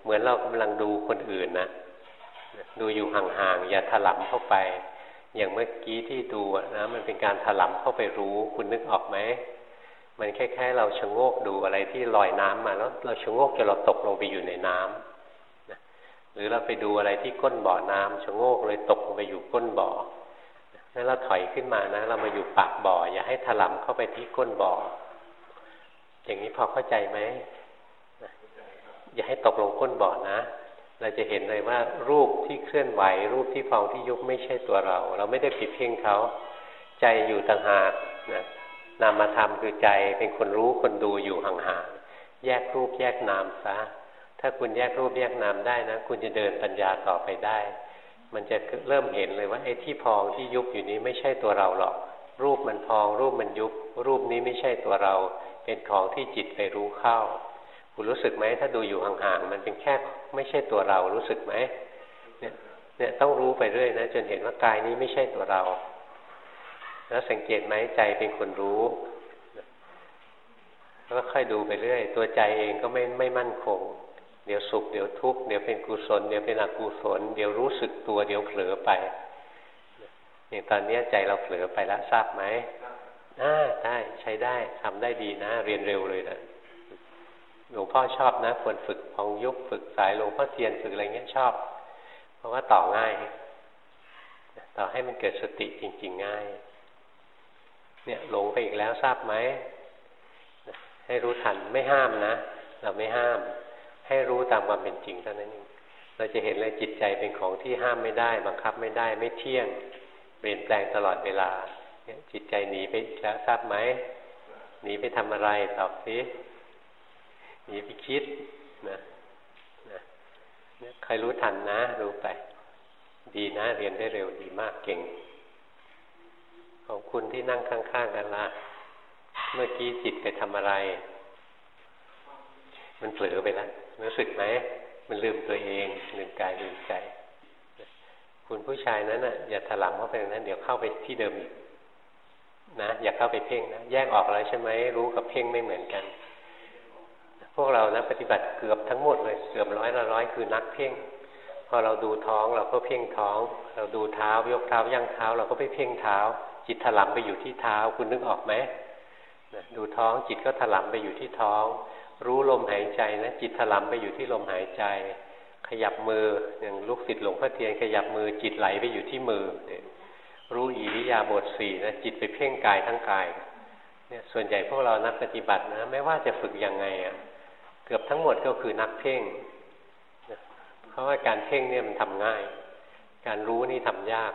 เหมือนเรากำลังดูคนอื่นนะดูอยู่ห่างๆอย่าถลำเข้าไป อย่างเมื่อกี้ที่ดูนะมันเป็นการถลำเข้าไปรู้ คุณนึกออกไหมมันคล้ายๆเราชะโงกดูอะไรที่ลอยน้ำมาแล้วเราชะโงกจนเราตกลงไปอยู่ในน้ำหรือเราไปดูอะไรที่ก้นบ่อน้ำชะโงกเลยตกลงไปอยู่ก้นบ่อนั้นเราถอยขึ้นมานะ เรามาอยู่ปากบ่อ อย่าให้ถลำเข้าไปที่ก้นบ่อ อย่างนี้พอเข้าใจไหม อย่าให้ตกลงก้นบ่อนะ เราจะเห็นเลยว่ารูปที่เคลื่อนไหว รูปที่ฟองที่ยุบไม่ใช่ตัวเรา เราไม่ได้ผิดเพ่งเขา ใจอยู่ต่างหากนะนามธรรมคือใจเป็นคนรู้คนดูอยู่ห่างๆแยกรูปแยกนามซะถ้าคุณแยกรูปแยกนามได้นะ คุณจะเดินปัญญาต่อไปได้ มันจะเริ่มเห็นเลยว่าไอ้ที่พองที่ยุบอยู่นี้ไม่ใช่ตัวเราหรอก รูปมันพอง รูปมันยุบ รูปนี้ไม่ใช่ตัวเรา เป็นของที่จิตไปรู้เข้า คุณรู้สึกไหมถ้าดูอยู่ห่างๆมันเป็นแค่ไม่ใช่ตัวเรารู้สึกไหมเนี่ยเนี่ยต้องรู้ไปเรื่อยนะจนเห็นว่ากายนี้ไม่ใช่ตัวเรา แล้วสังเกตไหมใจเป็นคนรู้แล้วค่อยดูไปเรื่อย ตัวใจเองก็ไม่ไม่มั่นคง เดี๋ยวสุขเดี๋ยวทุกข์เดี๋ยวเป็นกุศลเดี๋ยวเป็นอกุศลเดี๋ยวรู้สึกตัวเดี๋ยวเผลอไปอย่างตอนนี้ใจเราเผลอไปแล้วทราบไหมอ่าได้ใช้ได้ทำได้ดีนะ เรียนเร็วเลยนะ หลวงพ่อชอบนะควรฝึกพองยุบฝึกสายหลวงพ่อเทียนฝึกอะไรเงี้ยชอบ เพราะว่าต่อง่าย ต่อให้มันเกิดสติจริง ๆ ง่าย เนี่ยหลงไปอีกแล้วทราบไหมให้รู้ทันไม่ห้ามนะ เราไม่ห้าม ให้รู้ตามความเป็นจริงเท่านั้นเองเราจะเห็นเลยจิตใจเป็นของที่ห้ามไม่ได้ บังคับไม่ได้ ไม่เที่ยง เปลี่ยนแปลงตลอดเวลาเนี่ยจิตใจหนีไปแล้วทราบไหมหนีไปทำอะไรตอบสิ หนีไปคิดนะนะใครรู้ทันนะ รู้ไป ดีนะ เรียนได้เร็วดีมากเก่ง ของคุณที่นั่งข้างๆกันละเมื่อกี้จิตไปทำอะไร มันเผลอไปแล้วรู้สึกไหมมันลืมตัวเอง ลืมกายลืมใจ คุณผู้ชายนั้นน่ะ อย่าถลำเข้าไปนั้น เดี๋ยวเข้าไปที่เดิมอีกนะอย่าเข้าไปเพ่งนะแยกออกแล้วใช่ไหมรู้กับเพ่งไม่เหมือนกัน พวกเรานะปฏิบัติเกือบทั้งหมดเลยเกือบร้อยละร้อยคือนักเพ่ง พอเราดูท้องเราก็เพ่งท้อง เราดูเท้ายกเท้าย่างเท้า เราก็ไปเพ่งเท้า จิตถลำไปอยู่ที่เท้าคุณนึกออกไหมดูท้องจิตก็ถลำไปอยู่ที่ท้อง รู้ลมหายใจนะจิตถลำไปอยู่ที่ลมหายใจ ขยับมืออย่างลูกศิษย์หลวงพ่อเทียนขยับมือจิตไหลไปอยู่ที่มือรู้อิริยาบถสี่นะจิตไปเพ่งกายทั้งกายเนี่ยส่วนใหญ่พวกเรานักปฏิบัตินะ ไม่ว่าจะฝึกยังไงอะ่ะ เกือบทั้งหมดก็คือนักเพ่งเพราะว่าการเพ่งเนี่ยมันทำง่าย การรู้นี่ทำยาก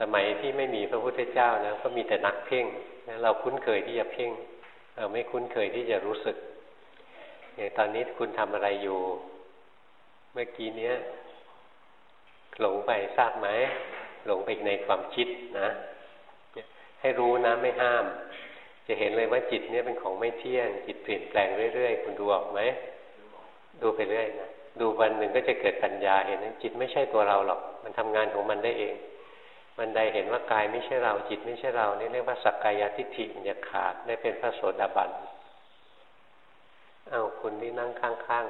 สมัยที่ไม่มีพระพุทธเจ้านะก็มีแต่นักเพ่งเราคุ้นเคยที่จะเพ่ง เราไม่คุ้นเคยที่จะรู้สึกอย่างตอนนี้คุณทำอะไรอยู่ เมื่อกี้เนี้ย หลงไปทราบไหมหลงไปในความคิดนะให้รู้นะไม่ห้าม จะเห็นเลยว่าจิตเนี่ยเป็นของไม่เที่ยง จิตเปลี่ยนแปลงเรื่อยๆ คุณดูออกไหม ดูไปเรื่อยนะ ดูวันหนึ่งก็จะเกิดปัญญาเห็นจิตไม่ใช่ตัวเราหรอก มันทำงานของมันได้เองมันใดเห็นว่ากายไม่ใช่เราจิตไม่ใช่เรานี่เรียกว่าสักกายทิฏฐิมันจะขาดได้เป็นพระโสดาบันเอาคุณที่นั่งข้าง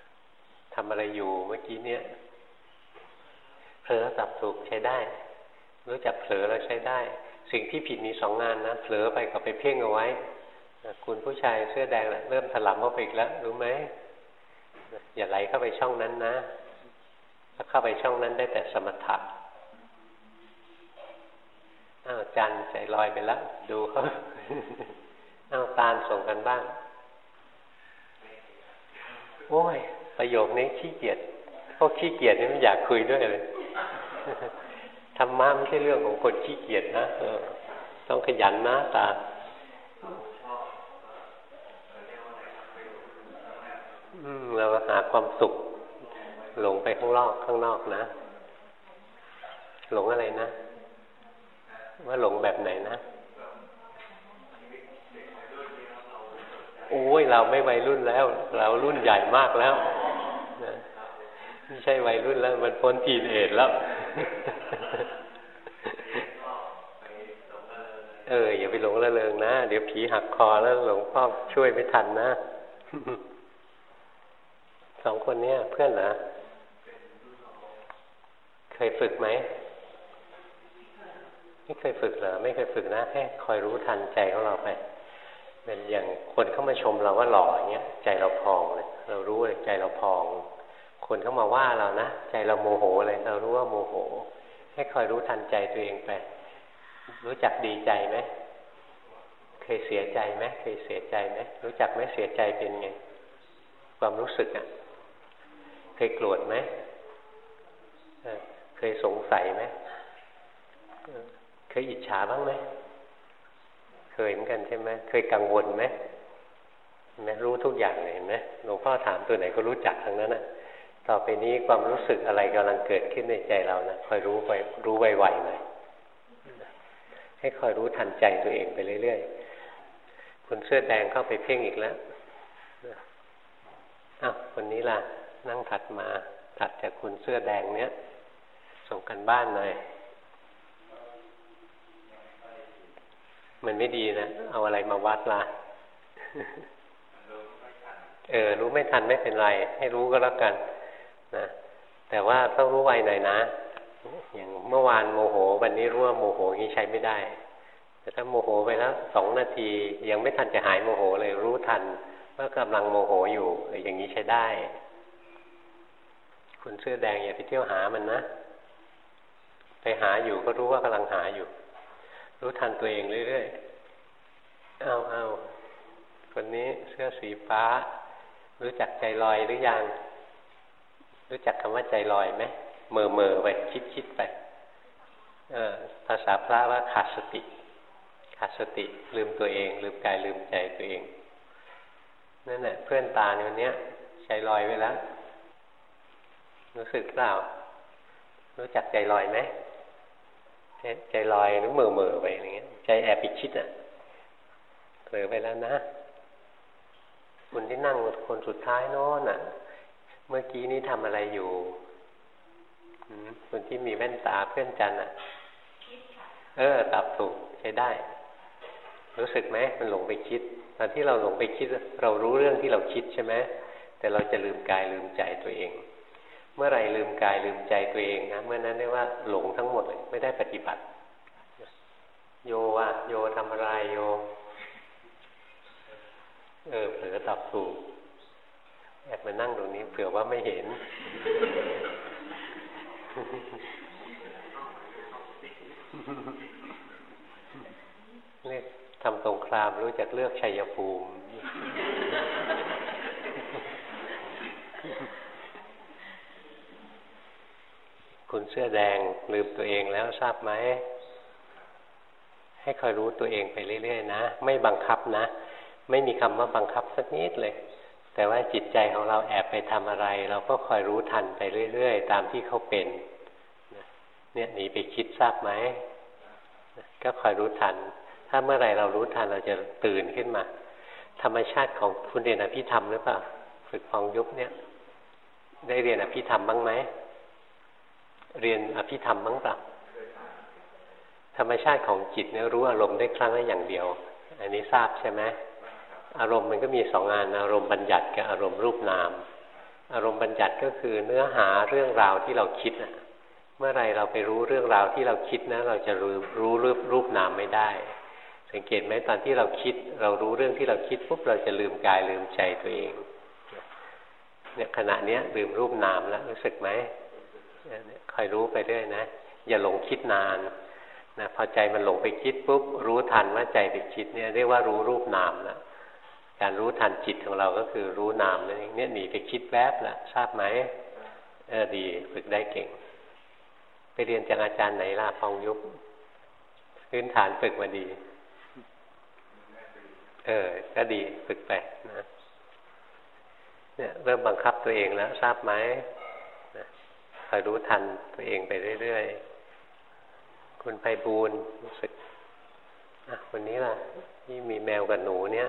ๆทำอะไรอยู่เมื่อกี้เนี่ยเผลอจับถูกใช้ได้ รู้จักเผลอแล้วใช้ได้ สิ่งที่ผิดมีสองงานนะเผลอไปกับไปเพ่งเอาไว้คุณผู้ชายเสื้อแดงแหละเริ่มถลำเข้าไปอีกแล้ว รู้ไหมอย่าไหลเข้าไปช่องนั้นนะถ้าเข้าไปช่องนั้นได้แต่สมถะอ้าวจันใจลอยไปแล้วดูเขาอ้าวตาลส่งกันบ้าง โอ้ย ประโยคนี้ขี้เกียจพวกขี้เกียจนี่ไม่อยากคุยด้วยเลย ธรรมะไม่ใช่เรื่องของคนขี้เกียจนะต้องขยันนะตาเราหาความสุข หลงไปข้างนอกข้างนอกนะ หลงอะไรนะ ว่าหลงแบบไหนนะ โอ้ยเราไม่วัยรุ่นแล้ว เรารุ่นใหญ่มากแล้วนะไม่ใช่วัยรุ่นแล้ว มันพ้นทีนเอดแล้ว เอออย่าไปหลงละเริงนะ เดี๋ยวผีหักคอแล้วหลวงพ่อช่วยไม่ทันนะสองคนเนี้ยเพื่อนเหรอ เคยฝึกไหม ไม่เคยฝึกเหรอ ไม่เคยฝึกนะแค่คอยรู้ทันใจของเราไปเป็นอย่างคนเข้ามาชมเราว่าหล่ออย่างเงี้ย ใจเราพองเลย เรารู้เลยใจเราพอง คนเข้ามาว่าเรานะใจเราโมโหเลยเรารู้ว่าโมโห ให้คอยรู้ทันใจตัวเองไป รู้จักดีใจไหมเคยเสียใจไหมเคยเสียใจไหมรู้จักไหมเสียใจเป็นไง ความรู้สึกอะ่ะ เคยโกรธไหมเคยสงสัยไหมเคยอิจฉาบ้างไหมเคยเหมือนกันใช่ไหมเคยกังวลไหมไหมรู้ทุกอย่างเลยเห็นไหมหลวงพ่อถามตัวไหนก็รู้จักทั้งนั้นนะ ต่อไปนี้ความรู้สึกอะไรกำลังเกิดขึ้นในใจเรานะคอยรู้ไปรู้ไวๆหน่อยให้คอยรู้ทันใจตัวเองไปเรื่อยๆคุณเสื้อแดงเข้าไปเพ่งอีกแล้วอ้าวคนนี้ล่ะ นั่งถัดมาถัดจากคุณเสื้อแดงเนี้ยส่งกันบ้านหน่อยมันไม่ดีนะเอาอะไรมาวัดล่ะเออ รู้ไม่ทันไม่เป็นไร ให้รู้ก็แล้วกัน นะแต่ว่าต้องรู้ไวหน่อยนะ อย่างเมื่อวานโมโห วันนี้รู้ว่าโมโหนี้ใช้ไม่ได้ แต่ถ้าโมโหไปแล้วสองนาทียังไม่ทันจะหายโมโหเลยรู้ทันว่ากำลังโมโหอยู่อย่างนี้ใช้ได้ คุณเสื้อแดงอย่าไปเที่ยวหามันนะ ไปหาอยู่ก็รู้ว่ากำลังหาอยู่ รู้ทันตัวเองเรื่อยๆเอาเอาคนนี้เสื้อสีฟ้า รู้จักใจลอยหรือยัง รู้จักคำว่าใจลอยไหมเมื่อเมื่อไปคิดคิดไปเออภาษาพระว่าขาดสติ ขาดสติลืมตัวเอง ลืมกายลืมใจตัวเอง นั่นแหละเพื่อนตาเนี่ยวันนี้ใจลอยไว้แล้ว รู้สึกเปล่า รู้จักใจลอยไหมใจลอยหรือเมื่อเมื่อไปอย่างเงี้ย ใจแอบไปคิดอะเผลอไปแล้วนะคุณที่นั่งคนสุดท้ายโน้นอะ เมื่อกี้นี้ทำอะไรอยู่คนที่มีแว่นตาเพื่อนจันอะ เออตอบถูกใช้ได้ รู้สึกไหมมันหลงไปคิด ตอนที่เราหลงไปคิด เรารู้เรื่องที่เราคิดใช่ไหมแต่เราจะลืมกายลืมใจตัวเอง เมื่อไรลืมกายลืมใจตัวเองนะเมื่อนั้นเรียกว่าหลงทั้งหมดเลยไม่ได้ปฏิบัติ โยว่ะโยทำอะไรโย เออเผลอตอบถูก แอบมานั่งตรงนี้เผื่อว่าไม่เห็น เรียกทำตรงครามรู้จักเลือกชัยภูมิ คุณเสื้อแดงลืมตัวเองแล้วทราบไหม ให้คอยรู้ตัวเองไปเรื่อยๆนะ ไม่บังคับนะ ไม่มีคำว่าบังคับสักนิดเลย แต่ว่าจิตใจของเราแอบไปทำอะไร เราก็คอยรู้ทันไปเรื่อย ๆ ตามที่เขาเป็นเนี่ยหนีไปคิดทราบไหมก็คอยรู้ทัน ถ้าเมื่อไรเรารู้ทันเราจะตื่นขึ้นมา ธรรมชาติของคุณเรียนอภิธรรมหรือเปล่าฝึกฟองยุบเนี่ย ได้เรียนอภิธรรมบ้างไหมเรียนอภิธรรมบ้างเปล่าธรรมชาติของจิตเนี่ยรู้อารมณ์ได้ครั้งละอย่างเดียว อันนี้ทราบใช่ไหม อารมณ์มันก็มีสองงานอารมณ์บัญญัติกับอารมณ์รูปนาม อารมณ์บัญญัติก็คือเนื้อหาเรื่องราวที่เราคิดอะเมื่อไรเราไปรู้เรื่องราวที่เราคิดนะ เราจะรู้รู้รูปรูปนามไม่ได้ สังเกตไหมตอนที่เราคิด เรารู้เรื่องที่เราคิดปุ๊บเราจะลืมกายลืมใจตัวเองเนี่ยขณะเนี้ยลืมรูปนามแล้วรู้สึกไหมคอยรู้ไปเรื่อยนะ อย่าหลงคิดนานนะพอใจมันหลงไปคิดปุ๊บรู้ทันว่าใจไปคิดเนี่ยเรียกว่ารู้รูปนามแล้ว การรู้ทันจิตของเราก็คือรู้นามนั่นเองเนี่ยหนีไปคิดแวบล้วทราบไหมเออดีฝึกได้เก่ง ไปเรียนจากอาจารย์ไหนล่ะฟองยุบพื้นฐานฝึกมาดี เออ ก็ดีฝึกไปนะเนี่ยเริ่มบังคับตัวเองแล้ว ทราบไหมคอยรู้ทันตัวเองไปเรื่อยๆ คุณไพบูลรู้สึกอะคนนี้ล่ะ ที่มีแมวกับหนูเนี่ย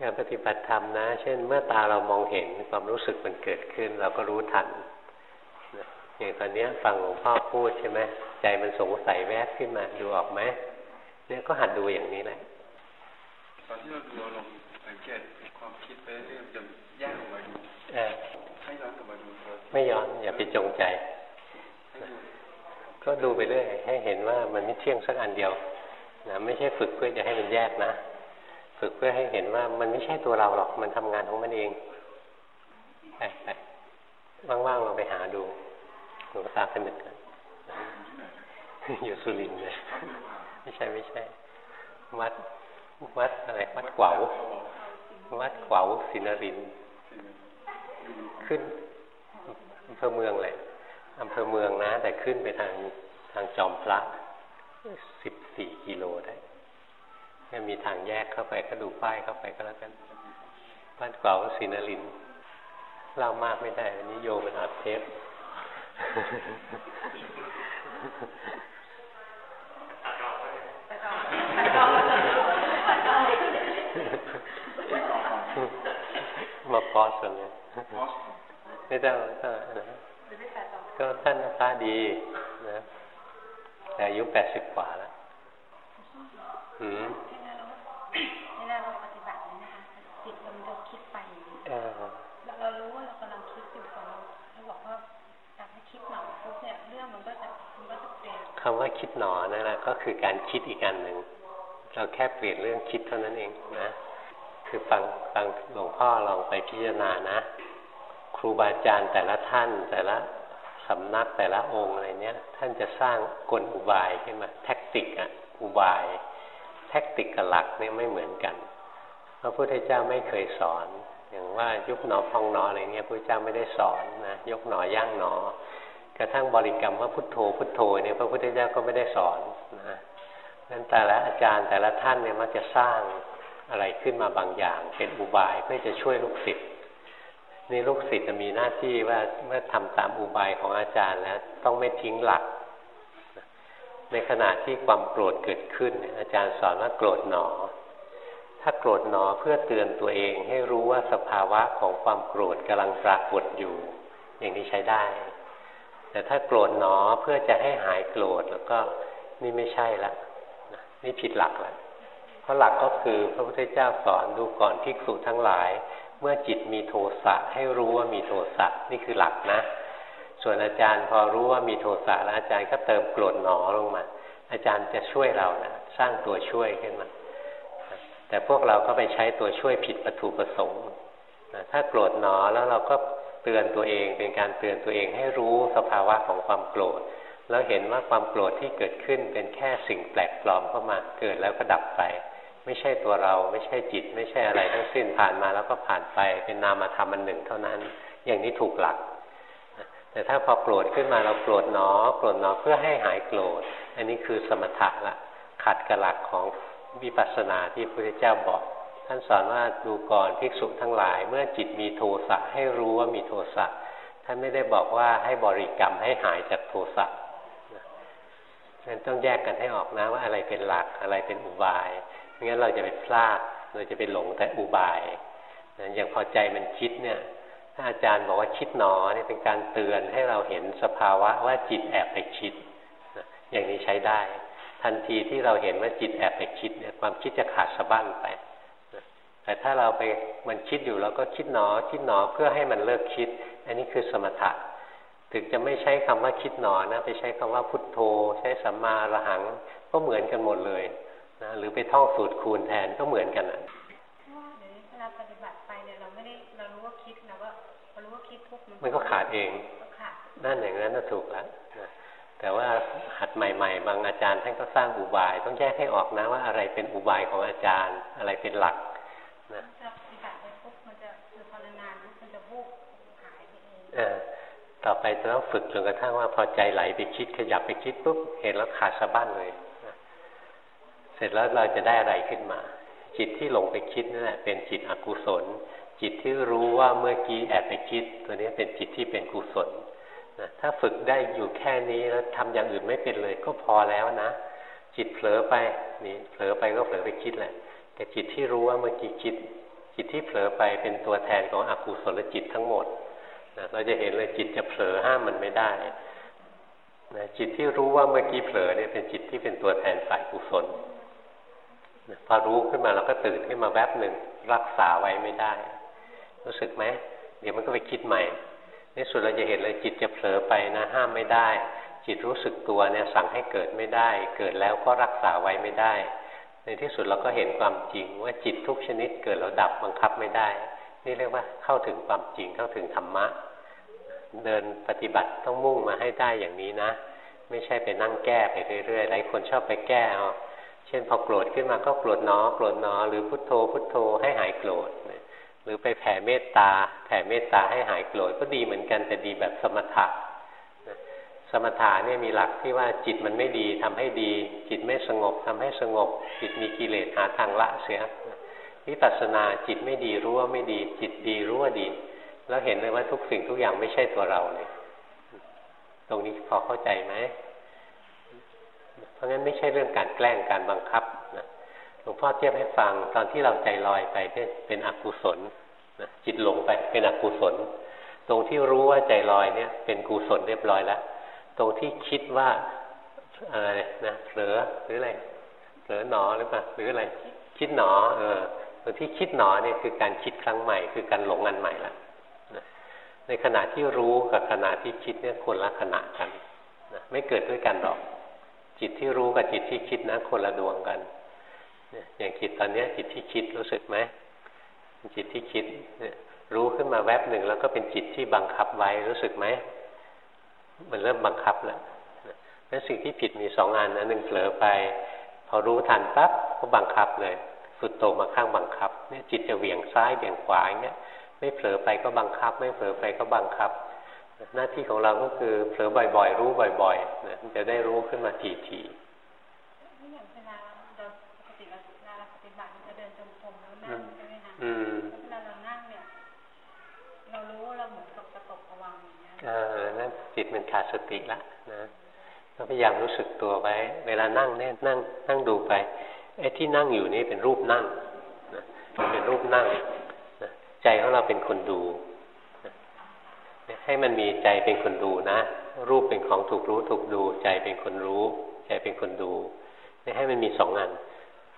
การปฏิบัติธรรมนะ เช่น เมื่อตาเรามองเห็นความรู้สึกมันเกิดขึ้น เราก็รู้ทันอย่างตอนนี้ฟังหลวงพ่อพูดใช่ไหมใจมันสงสัยแวบขึ้นมาดูออกไหมเนี่ยก็หัดดูอย่างนี้แหละตอนที่เราดูอารมณ์สังเกตความคิดไปเรื่อยๆจะแยกออกมาดูให้ย้อนกลับมาดูไม่ย้อนอย่าไปจงใจ ก็ดูไปเรื่อยให้เห็นว่ามันไม่เที่ยงสักอันเดียวนะไม่ใช่ฝึกเพื่อจะให้มันแยกนะ ฝึกเพื่อให้เห็นว่ามันไม่ใช่ตัวเราหรอก มันทำงานของมันเองไปไปว่างๆเราไปหาดูหลวงตาเป็นหนึ่งอยู่สุรินทร์เลยไม่ใช่ไม่ใช่ วัด วัดอะไร วัดขวาววัดขวาวศินริน ขึ้นอำเภอเมืองเลยอำเภอเมืองนะ แต่ขึ้นไปทางทางจอมพระสิบสี่กิโลได้ ถ้ามีทางแยกเข้าไปก็ดูป้ายเข้าไปก็แล้วกันบ้านเก่าศรีนรินเล่ามากไม่ได้วันนี้โยมันอัดเทปมาพอสเลยไม่ต้องไม่ต้องก็ท่านตาดีนะแต่อายุแปดสิบกว่าแล้ว อืม เวลาเราปฏิบัตินี่นะคะจิตมันจะคิดไปเรารู้ว่าเรากำลังคิดอยู่แต่เราเราบอกว่าอยากให้คิดหน่อยปุ๊บเนี่ยเรื่องมันก็จะมันก็จะเปลี่ยนคำว่าคิดหนอนั่นแหละก็คือการคิดอีกอันหนึ่งเราแค่เปลี่ยนเรื่องคิดเท่านั้นเองนะ คือฟังฟังหลวงพ่อลองไปพิจารณานะ ครูบาอาจารย์แต่ละท่านแต่ละสำนักแต่ละองค์อะไรเนี้ยท่านจะสร้างกลอุบายขึ้นมาแท็กติกอะอุบาย แท็กติกกับหลักเนี่ยไม่เหมือนกันพระพุทธเจ้าไม่เคยสอน อย่างว่ายุบหนอพองหนออะไรเงี้ยพระพุทธเจ้าไม่ได้สอนนะยกหนอย่างหนอกระทั่งบริกรรมว่าพุทโธพุทโธเนี่ยพระพุทธเจ้าก็ไม่ได้สอนนะนั้นแต่ละอาจารย์แต่ละท่านเนี่ยมักจะสร้างอะไรขึ้นมาบางอย่าง เป็นอุบายเพื่อจะช่วยลูกศิษย์นี่ลูกศิษย์จะมีหน้าที่ว่าเมื่อทำตามอุบายของอาจารย์แล้วต้องไม่ทิ้งหลัก ในขณะที่ความโกรธเกิดขึ้น อาจารย์สอนว่าโกรธหนอ ถ้าโกรธหนอเพื่อเตือนตัวเองให้รู้ว่าสภาวะของความโกรธกำลังปรากฏอยู่ อย่างนี้ใช้ได้ แต่ถ้าโกรธหนอเพื่อจะให้หายโกรธแล้วก็นี่ไม่ใช่ละนี่ผิดหลักล้วเพราะหลักก็คือพระพุทธเจ้าสอนดูก่อนภิกษุทั้งหลาย เมื่อจิตมีโทสะให้รู้ว่ามีโทสะนี่คือหลักนะ ส่วนอาจารย์พอรู้ว่ามีโทสะแล้วอาจารย์ก็เติมโกรธหนอลงมา อาจารย์จะช่วยเรานะสร้างตัวช่วยขึ้นมา แต่พวกเราก็ไปใช้ตัวช่วยผิดวัตถุประสงค์ถ้าโกรธหนอแล้วเราก็เตือนตัวเองเป็นการเตือนตัวเองให้รู้สภาวะของความโกรธ แล้วเห็นว่าความโกรธที่เกิดขึ้นเป็นแค่สิ่งแปลกปลอมเข้ามาเกิดแล้วก็ดับไป ไม่ใช่ตัวเราไม่ใช่จิต ไม่ใช่อะไรทั้งสิ้นผ่านมาแล้วก็ผ่านไปเป็นนามธรรมอันหนึ่งเท่านั้น อย่างนี้ถูกหลัก แต่ถ้าพอโกรธขึ้นมาเราโกรธหนอ โกรธหนอเพื่อให้หายโกรธ อันนี้คือสมถะละขัดกับหลักของวิปัสสนาที่พระพุทธเจ้าบอก ท่านสอนว่าดูก่อนภิกษุทั้งหลาย เมื่อจิตมีโทสะให้รู้ว่ามีโทสะท่านไม่ได้บอกว่าให้บริกรรมให้หายจากโทสะนั้นต้องแยกกันให้ออกนะว่าอะไรเป็นหลักอะไรเป็นอุบายไม่งั้นเราจะไปพลาดเราจะไปหลงแต่อุบายอย่างพอใจมันคิดเนี่ย ถ้าอาจารย์บอกว่าคิดหนอนี่เป็นการเตือนให้เราเห็นสภาวะว่าจิตแอบไปคิดอย่างนี้ใช้ได้ ทันทีที่เราเห็นว่าจิตแอบไปคิดเนี่ยความคิดจะขาดสะบั้นไปแต่ถ้าเราไปมันคิดอยู่เราก็คิดหนอ คิดหนอเพื่อให้มันเลิกคิด อันนี้คือสมถะถึงจะไม่ใช้คำว่าคิดหนอนะไปใช้คำว่าพุทโธ ใช้สัมมาระหังก็เหมือนกันหมดเลยนะหรือไปท่องสูตรคูณแทนก็เหมือนกันอะ มันก็ขาดเองนั่นอย่างนั้นน่ะถูกแล้วแต่ว่าหัดใหม่ๆ บางอาจารย์ท่านก็สร้างอุบาย ต้องแยกให้ออกนะว่าอะไรเป็นอุบายของอาจารย์ อะไรเป็นหลักนะปฏิบัติไปปุ๊บมันจะคือพลังงานมันจะวูบหายไปเองต่อไปจะต้องฝึกจนกระทั่งว่าพอใจไหลไปคิดขยับไปคิดปุ๊บเห็นแล้วขาดสะบั้นเลยสร็จแล้วเราจะได้อะไรขึ้นมา จิตที่หลงไปคิดนั่นแหละเป็นจิตอกุศล จิตที่รู้ว่าเมื่อกี้แอบไปคิด ตัวนี้เป็นจิตที่เป็นกุศลนะถ้าฝึกได้อยู่แค่นี้แล้วทำอย่างอื่นไม่เป็นเลยก็พอแล้วนะ จิตเผลอไปนี่เผลอไปก็เผลอไปคิดแหละ แต่จิตที่รู้ว่าเมื่อกี้คิด จิตที่เผลอไปเป็นตัวแทนของอกุศลจิตทั้งหมดนะเราจะเห็นเลยจิตจะเผลอห้ามมันไม่ได้นะจิตที่รู้ว่าเมื่อกี้เผลอเนี่ยเป็นจิตที่เป็นตัวแทนฝ่ายกุศลพอรู้ขึ้นมาเราก็ตื่นขึ้นมาแวบหนึ่งรักษาไว้ไม่ได้ รู้สึกไหมเดี๋ยวมันก็ไปคิดใหม่ในสุดเราจะเห็นเลยจิตจะเผลอไปนะห้ามไม่ได้ จิตรู้สึกตัวเนี่ยสั่งให้เกิดไม่ได้ เกิดแล้วก็รักษาไว้ไม่ได้ ในที่สุดเราก็เห็นความจริงว่าจิตทุกชนิดเกิดแล้วดับบังคับไม่ได้ นี่เรียกว่าเข้าถึงความจริงเข้าถึงธรรมะ เดินปฏิบัติต้องมุ่งมาให้ได้อย่างนี้นะ ไม่ใช่ไปนั่งแก้ไปเรื่อยๆหลายคนชอบไปแก้เอาเช่นพอโกรธขึ้นมาก็โกรธหนอโกรธหนอหรือพุทโธพุทโธให้หายโกรธ หรือไปแผ่เมตตา แผ่เมตตาให้หายโกรธก็ดีเหมือนกันแต่ดีแบบสมถะสมถะเนี่ยมีหลักที่ว่าจิตมันไม่ดีทำให้ดี จิตไม่สงบทำให้สงบ จิตมีกิเลสหาทางละเสียวิวิปัสสนาจิตไม่ดีรู้ว่าไม่ดี จิตดีรู้ว่าดี แล้วเห็นเลยว่าทุกสิ่งทุกอย่างไม่ใช่ตัวเราเลยตรงนี้พอเข้าใจไหมเพราะงั้นไม่ใช่เรื่องการแกล้งการบังคับนะ หลวงพ่อเทียบให้ฟังตอนที่เราใจลอยไปเป็นอกุศลจิตหลงไปเป็นอกุศล ตรงที่รู้ว่าใจลอยเนี่ยเป็นกุศลเรียบร้อยแล้วตรงที่คิดว่าอะไรนะเผลอหรืออะไรเผลอหนอหรือเปล่าหรืออะไร คิดหนอ เออตรงที่คิดหนอเนี่ยคือการคิดครั้งใหม่ คือการหลงอันใหม่ละนะในขณะที่รู้กับขณะที่คิดเนี่ยคนละขณะกันนะไม่เกิดด้วยกันหรอก จิตที่รู้กับจิตที่คิดนะคนละดวงกัน อย่างจิตตอนนี้จิตที่คิดรู้สึกไหมจิตที่คิดรู้ขึ้นมาแวบหนึ่งแล้วก็เป็นจิตที่บังคับไว้รู้สึกไหมมันเริ่มบังคับแล้วนั้นสิ่งที่ผิดมีสองงานนะหนึ่งเผลอไป พอรู้ทันปั๊บก็บังคับเลยสุดโต่งมาข้างบังคับเนี่ยจิตจะเหวี่ยงซ้ายเหวี่ยงขวาอย่างเงี้ยไม่เผลอไปก็บังคับ ไม่เผลอไปก็บังคับ หน้าที่ของเราก็คือเผลอบ่อย ๆ รู้บ่อยๆนะจะได้รู้ขึ้นมาทีๆ จิตมันขาดสติละนะก็พยายามรู้สึกตัวไว้ เวลานั่งเนี่ยนั่งนั่งดูไปไอ้ที่นั่งอยู่นี่เป็นรูปนั่งนะเป็นรูปนั่งนะใจของเราเป็นคนดูนะให้มันมีใจเป็นคนดูนะ รูปเป็นของถูกรู้ถูกดู ใจเป็นคนรู้ ใจเป็นคนดูให้มันมีสองอัน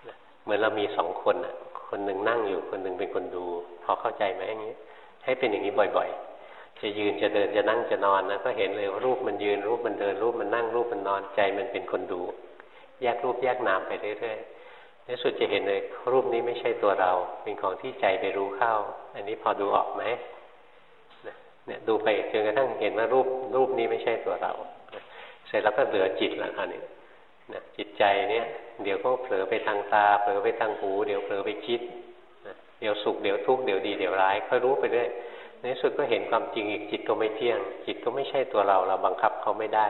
นะเหมือนเรามีสองคนอะคนหนึ่งนั่งอยู่คนหนึ่งเป็นคนดู พอเข้าใจไหมอย่างนี้ ให้เป็นอย่างนี้บ่อย ๆ จะยืนจะเดินจะนั่งจะนอนนะก็เห็นเลยว่ารูปมันยืนรูปมันเดินรูปมันนั่งรูปมันนอนใจมันเป็นคนดู แยกรูปแยกนามไปเรื่อยๆในสุดจะเห็นเลยรูปนี้ไม่ใช่ตัวเรา เป็นของที่ใจไปรู้เข้า อันนี้พอดูออกไหมเนี่ยดูไปจนกระทั่งเห็นว่ารูปรูปนี้ไม่ใช่ตัวเราเสร็จแล้วก็เหลือจิตล้วอันนี้นะจิตใจเนี่ยเดี๋ยวก็เผลอไปทางตาเผลอไปทางหู เดี๋ยวเผลอไปคิดนะเดี๋ยวสุขเดี๋ยวทุกข์เดี๋ยวดีเดี๋ยวร้ายค่อยรู้ไปเรื่อย ในสุดก็เห็นความจริงอีกจิตก็ไม่เที่ยง จิตก็ไม่ใช่ตัวเราเราบังคับเขาไม่ได้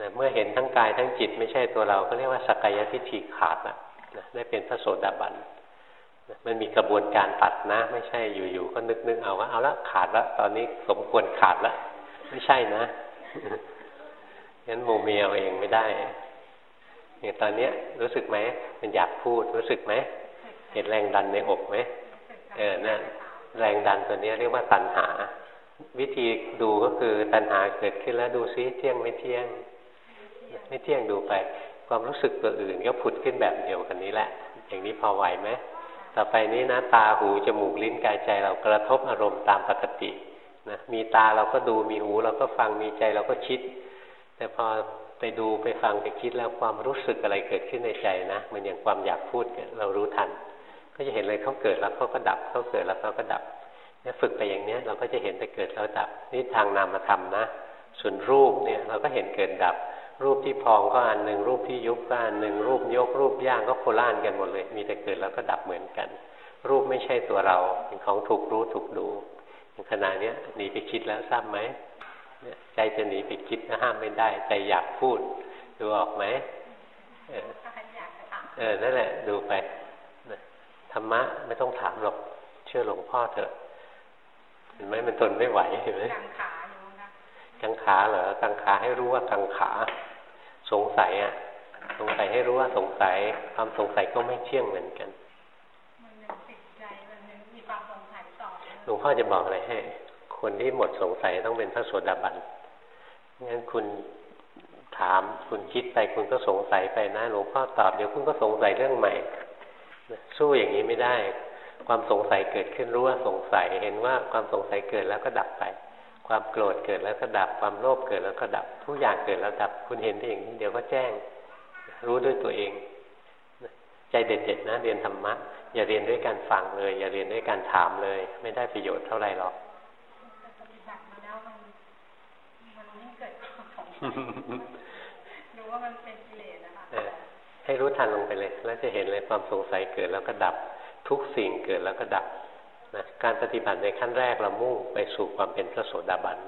นะเมื่อเห็นทั้งกายทั้งจิตไม่ใช่ตัวเราก็เรียกว่าสักกายทิฏฐิขาดละนะได้เป็นพระโสดาบันนะมันมีกระบวนการตัดนะ ไม่ใช่อยู่ๆก็นึกนึกเอาว่าเอาละขาดละตอนนี้สมควรขาดละไม่ใช่นะงั้นโมเมียเองไม่ได้อย่างตอนเนี้ยรู้สึกไหมมันอยากพูดรู้สึกไหมเห็นแรงดันในอกไหมเออนะ่ะ แรงดันตัวนี้เรียกว่าตัณหา วิธีดูก็คือตัณหาเกิดขึ้นแล้วดูซิเที่ยงไม่เที่ยง ไม่เที่ยงดูไป ความรู้สึกตัวอื่นก็ผุดขึ้นแบบเดียวกันนี้แหละ อย่างนี้พอไหวไหมต่อไปนี้นะตาหูจมูกลิ้นกายใจเรากระทบอารมณ์ตามปกตินะมีตาเราก็ดูมีหูเราก็ฟังมีใจเราก็คิด แต่พอไปดูไปฟังไปคิดแล้วความรู้สึกอะไรเกิดขึ้นในใจนะ มันอย่างความอยากพูดเรารู้ทัน ก็จะเห็นเลยเขาเกิดแล้วเขาก็ดับเขาเกิดแล้วเขาก็ดับเนี่ยฝึกไปอย่างเนี้ยเราก็จะเห็นไปเกิดแล้วดับนี่ทางนามธรรมนะ ส่วนรูปเนี่ยเราก็เห็นเกิดดับ รูปที่พองก็อันหนึ่งรูปที่ยุบก็อันหนึ่งรูปยกรูปย่างก็โคล่านกันหมดเลย มีแต่เกิดแล้วก็ดับเหมือนกัน รูปไม่ใช่ตัวเราเป็นของถูกรู้ถูกดูขณะนี้หนีไปคิดแล้วทราบไหมใจจะหนีไปคิดก็ห้ามไม่ได้ ใจอยากพูด ดูออกไหมเออเออนั่นแหละ ดูไป ธรรมะไม่ต้องถามหรอก เชื่อหลวงพ่อเถอะ เห็นไหมมันทนไม่ไหวเห็นไหมกังขาเหรอกังขาให้รู้ว่ากังขา สงสัยอะ สงสัยให้รู้ว่าสงสัย ความสงสัยก็ไม่เที่ยงเหมือนกันหลวงพ่อจะบอกอะไรให้ คนที่หมดสงสัยต้องเป็นพระโสดาบันงั้นคุณถามคุณคิดไปคุณก็สงสัยไปนะหลวงพ่อตอบเดี๋ยวคุณก็สงสัยเรื่องใหม่ สู้อย่างนี้ไม่ได้ ความสงสัยเกิดขึ้นรู้ว่าสงสัย เห็นว่าความสงสัยเกิดแล้วก็ดับไป ความโกรธเกิดแล้วก็ดับ ความโลภเกิดแล้วก็ดับ ทุกอย่างเกิดแล้วดับ คุณเห็นได้อย่างนี้เดี๋ยวก็แจ้ง รู้ด้วยตัวเอง ใจเด็ดๆนะเรียนธรรมะอย่าเรียนด้วยการฟังเลย อย่าเรียนด้วยการถามเลย ไม่ได้ประโยชน์เท่าไหร่หรอกรู้ว่ามันเป็นกิเลสนะคะ ให้รู้ทันลงไปเลย แล้วจะเห็นเลยความสงสัยเกิดแล้วก็ดับ ทุกสิ่งเกิดแล้วก็ดับนะการปฏิบัติในขั้นแรกเรามุ่งไปสู่ความเป็นพระโสดาบัน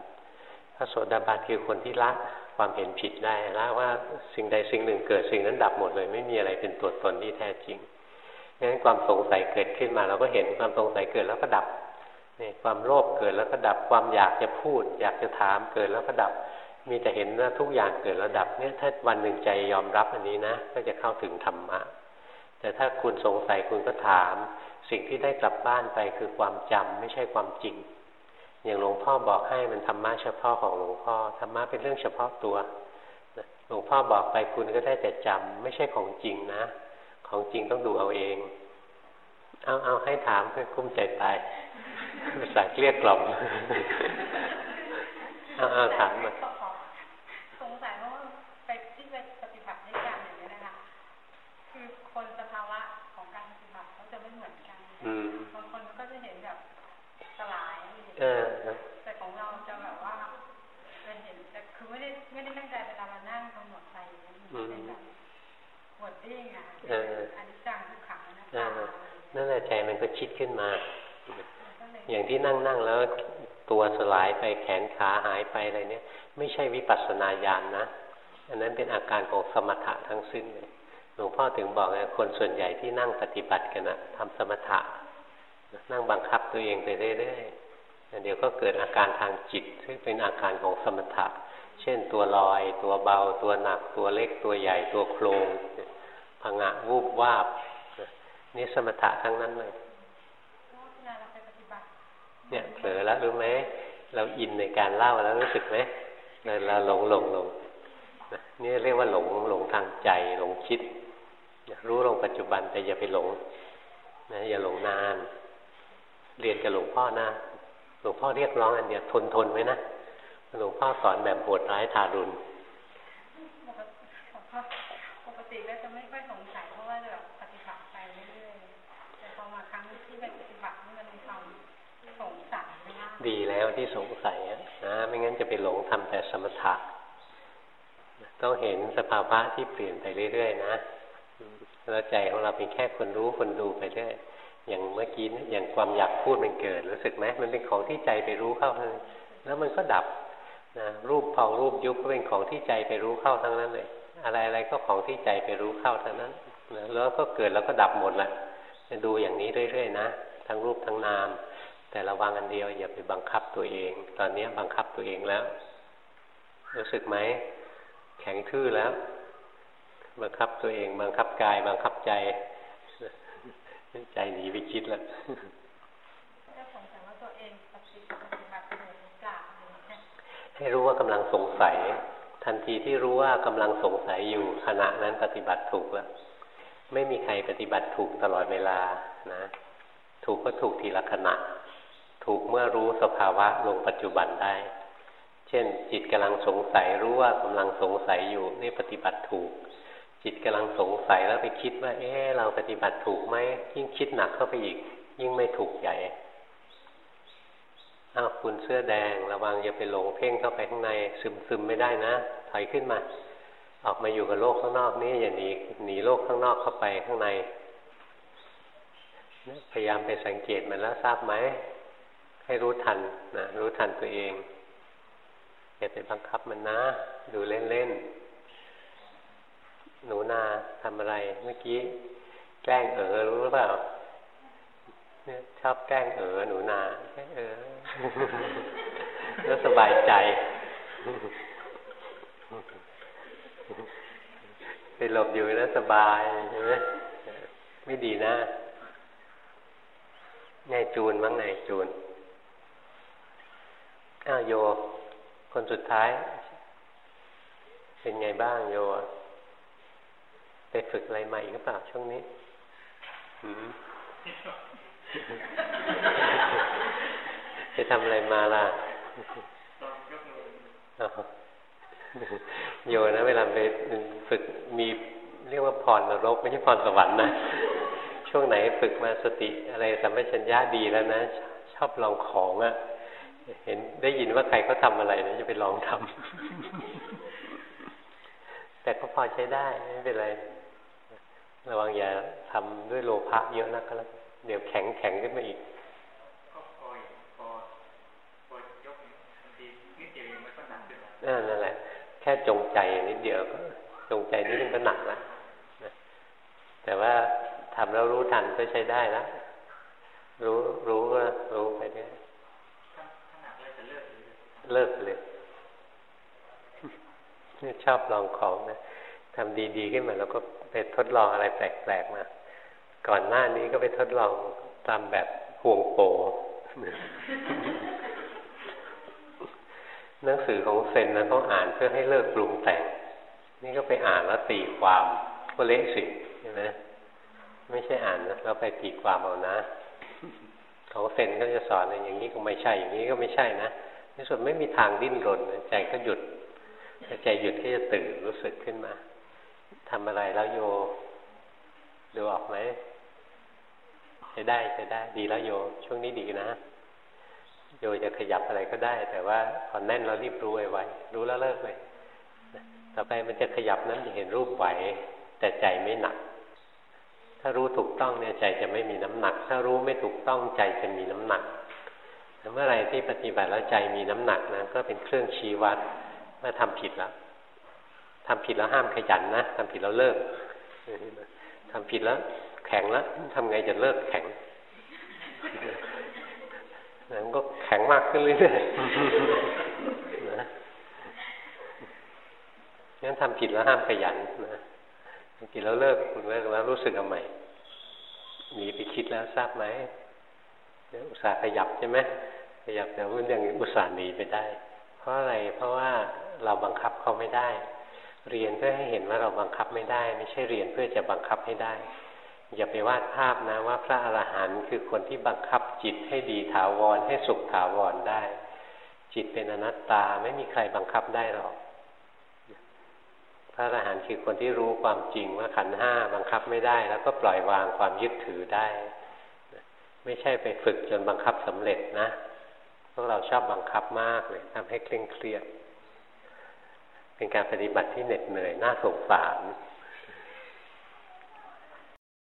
พระโสดาบันคือคนที่ละความเห็นผิดได้ละว่าสิ่งใดสิ่งหนึ่งเกิดสิ่งนั้นดับหมดเลย ไม่มีอะไรเป็นตัวตนที่แท้จริงงั้นความสงสัยเกิดขึ้นมา เราก็เห็นความสงสัยเกิดแล้วก็ดับนี่ความโลภเกิดแล้วก็ดับความอยากจะพูด อยากจะถามเกิดแล้วก็ดับ มีแต่เห็นว่าทุกอย่างเกิดแล้วดับเนี่ยถ้าวันหนึ่งใจยอมรับอันนี้นะ ก็จะเข้าถึงธรรมะ แต่ถ้าคุณสงสัยคุณก็ถาม สิ่งที่ได้กลับบ้านไปคือความจำไม่ใช่ความจริง อย่างหลวงพ่อบอกให้มันธรรมะเฉพาะของหลวงพ่อธรรมะเป็นเรื่องเฉพาะตัวหลวงพ่อบอกไปคุณก็ได้แต่จำไม่ใช่ของจริงนะ ของจริงต้องดูเอาเอง เอาเอาให้ถามเพื่อคุ้มใจตายภาษาเกลี้ยกล่อมเอาเอาถามมาสงสัยเพราะว่าไปที่ไปปฏิบัติด้วยกันอย่างนี้นะคะ คือคนสภาวะของการปฏิบัติเขาจะไม่เหมือนกันบางคนก็จะเห็นแบบสลายแต่ของเราจะแบบว่าเป็นเห็นแต่คือไม่ได้ไม่ได้ตั้งใจเวลาเรานั่งกำหนดใจอย่างนี้เป็นแบบหวดดิ้งอะอันนี้จังทุกขังนะนั่นแหละใจมันก็คิดขึ้นมา อย่างที่นั่งนั่งแล้วตัวสลายไปแขนขาหายไปอะไรเนี่ย ไม่ใช่วิปัสสนาญาณนนะ อันนั้นเป็นอาการของสมถะทั้งสิ้นเลย หลวงพ่อถึงบอกไงคนส่วนใหญ่ที่นั่งปฏิบัติกันนะทำสมถะ นั่งบังคับตัวเองไปเรื่อยๆเดี๋ยวก็เกิดอาการทางจิต ซึ่งเป็นอาการของสมถะ เช่นตัวลอย ตัวเบา ตัวหนัก ตัวเล็ก ตัวใหญ่ ตัวโครงผงะวูบวาบ นี่สมถะทั้งนั้นเลยเนี่ยเผลอแล้วรู้ไหมเราอินในการเล่าแล้วรู้สึกไหมเราหลงหลงหลงนี่เรียกว่าหลงหลงทางใจหลงคิด รู้ลงปัจจุบันแต่อย่าไปหลงนะอย่าหลงนาน เรียนกับหลวงพ่อนะ หลวงพ่อเรียกร้องอันเดียวทนทนไว้นะหลวงพ่อสอนแบบโหดร้ายทารุณปกติก็จะไม่ค่อยสงสัยเพราะว่าแบบปฏิบัติไปเรื่อยๆแต่พอมาครั้งที่ไปปฏิบัตินี่มันมีความดีแล้วที่สงสัยนะไม่งั้นจะไปหลงทำแต่สมถะต้องเห็นสภาวะที่เปลี่ยนไปเรื่อยๆนะ แล้วใจของเราเป็นแค่คนรู้คนดูไปเรื่อยอย่างเมื่อกี้อย่างความอยากพูดมันเกิดรู้สึกไหมมันเป็นของที่ใจไปรู้เข้าเลยแล้วมันก็ดับนะรูปพองรูปยุบก็เป็นของที่ใจไปรู้เข้าทั้งนั้นเลยอะไรอะไรก็ของที่ใจไปรู้เข้าทั้งนั้นแล้วก็เกิดแล้วก็ดับหมดแหละจะดูอย่างนี้เรื่อยๆนะทั้งรูปทั้งนาม แต่ระวังอันเดียวอย่าไปบังคับตัวเอง ตอนนี้บังคับตัวเองแล้ว รู้สึกไหมแข็งทื่อแล้ว บังคับตัวเอง บังคับกาย บังคับใจ ใจหนีไปคิดแล้วให้รู้ว่ากำลังสงสัย ทันทีที่รู้ว่ากำลังสงสัยอยู่ขณะนั้นปฏิบัติถูกแล้ว ไม่มีใครปฏิบัติถูกตลอดเวลานะ ถูกก็ถูกทีละขณะ ถูกเมื่อรู้สภาวะลงปัจจุบันได้ เช่น จิตกำลังสงสัยรู้ว่ากำลังสงสัยอยู่นี่ปฏิบัติถูก จิตกำลังสงสัยแล้วไปคิดว่า เอ๊ะเราปฏิบัติถูกไหมยิ่งคิดหนักเข้าไปอีก ยิ่งไม่ถูกใหญ่อ้าวคุณเสื้อแดง ระวังอย่าไปหลงเพ่งเข้าไปข้างใน ซึมซึมไม่ได้นะถอยขึ้นมา ออกมาอยู่กับโลกข้างนอกนี่อย่าหนีหนีโลกข้างนอกเข้าไปข้างในพยายามไปสังเกตมันแล้วทราบไหมให้รู้ทันนะรู้ทันตัวเองอย่าไปบังคับมันนะ ดูเล่นๆ หนูนาทำอะไรเมื่อกี้ แกล้งเออรู้หรือเปล่าเนี่ยชอบแกล้งเออหนูนาแกล้งเออแล้วสบายใจ ไปหลบอยู่แล้วสบายใช่ไหมไม่ดีนะไงจูนมั้งไงจูนอ้าวโย คนสุดท้าย เป็นไงบ้างโย ไปฝึกอะไรใหม่หรือเปล่าช่วงนี้ไปทำอะไรมาล่ะโยนะเวลาไปฝึกมีเรียกว่าพรนรก ไม่ใช่พรสวรรค์นะ ช่วงไหนฝึกมาสติอะไรสัมปชัญญะดีแล้วนะ ชอบลองของอะ่ะ เห็นได้ยินว่าใครเขาทาอะไรนะจะไปลองทำแต่ก็พอใช้ได้ ไม่เป็นไร ระวังอย่าทำด้วยโลภะเยอะนักก็แล้วเดี๋ยวแข็งแข็งขึ้นมาอีกนั่นแหละ แค่จงใจนิดเดียวก็จงใจนิดนึงก็หนักแล้วแต่ว่าทำแล้วรู้ทันก็ใช้ได้แล้วรู้รู้ก็รู้ไปเนี่ยเลิกเลยชอบลองของนะทำดีๆขึ้นมาแล้วก็ ไปทดลองอะไรแปลกๆมา ก่อนหน้านี้ก็ไปทดลองตามแบบห่วงโป หนังสือของเซนนะต้องอ่านเพื่อให้เลิกปรุงแต่ง นี่ก็ไปอ่านแล้วตีความก็เละสิใช่ไหมไม่ใช่อ่านนะเราไปตีความเอานะ ของเซนก็จะสอนอย่างนี้ก็ไม่ใช่ อย่างนี้ก็ไม่ใช่นะในสุดไม่มีทางดิ้นรนใจก็หยุดใจหยุดที่จะตื่นรู้สึกขึ้นมา ทำอะไรแล้วโย ดูออกไหมจะได้จะได้ ดีแล้วโย ช่วงนี้ดีนะ โยจะขยับอะไรก็ได้ แต่ว่าพอแน่นเรารีบรู้ไว้ รู้แล้วเลิกเลย ต่อไปมันจะขยับนั้นเห็นรูปไหว แต่ใจไม่หนัก ถ้ารู้ถูกต้องเนี่ยใจจะไม่มีน้ำหนัก ถ้ารู้ไม่ถูกต้องใจจะมีน้ำหนักเมื่อไรที่ปฏิบัติแล้วใจมีน้ำหนักนะก็เป็นเครื่องชี้วัดว่าทำผิดแล้ว ทำผิดแล้วห้ามขยันนะทำผิดแล้วเลิกทำผิดแล้ว แข็งแล้วทำไงจะเลิกแข็งมันก็แข็งมากขึ้นเรื่อยๆนะงั้นทำผิดแล้วห้ามขยันนะทำผิดแล้วเลิกเลิกแล้วรู้สึกเอาใหม่หนีไปคิดแล้วทราบไหมอุตส่าห์ขยับใช่ไหมขยับแต่ว่ายังอุตส่าห์หนีไปได้ เพราะอะไรเพราะว่าเราบังคับเขาไม่ได้ เรียนเพื่อให้เห็นว่าเราบังคับไม่ได้ ไม่ใช่เรียนเพื่อจะบังคับให้ได้ อย่าไปวาดภาพนะว่าพระอรหันต์คือคนที่บังคับจิตให้ดีถาวรให้สุขถาวรได้ จิตเป็นอนัตตาไม่มีใครบังคับได้หรอกพระอรหันต์คือคนที่รู้ความจริงว่าขันห้าบังคับไม่ได้ แล้วก็ปล่อยวางความยึดถือได้ ไม่ใช่ไปฝึกจนบังคับสำเร็จนะพวกเราชอบบังคับมากเลยทำให้เคร่งเครียด เป็นการปฏิบัติที่เหน็ดเหนื่อยน่าสงสาร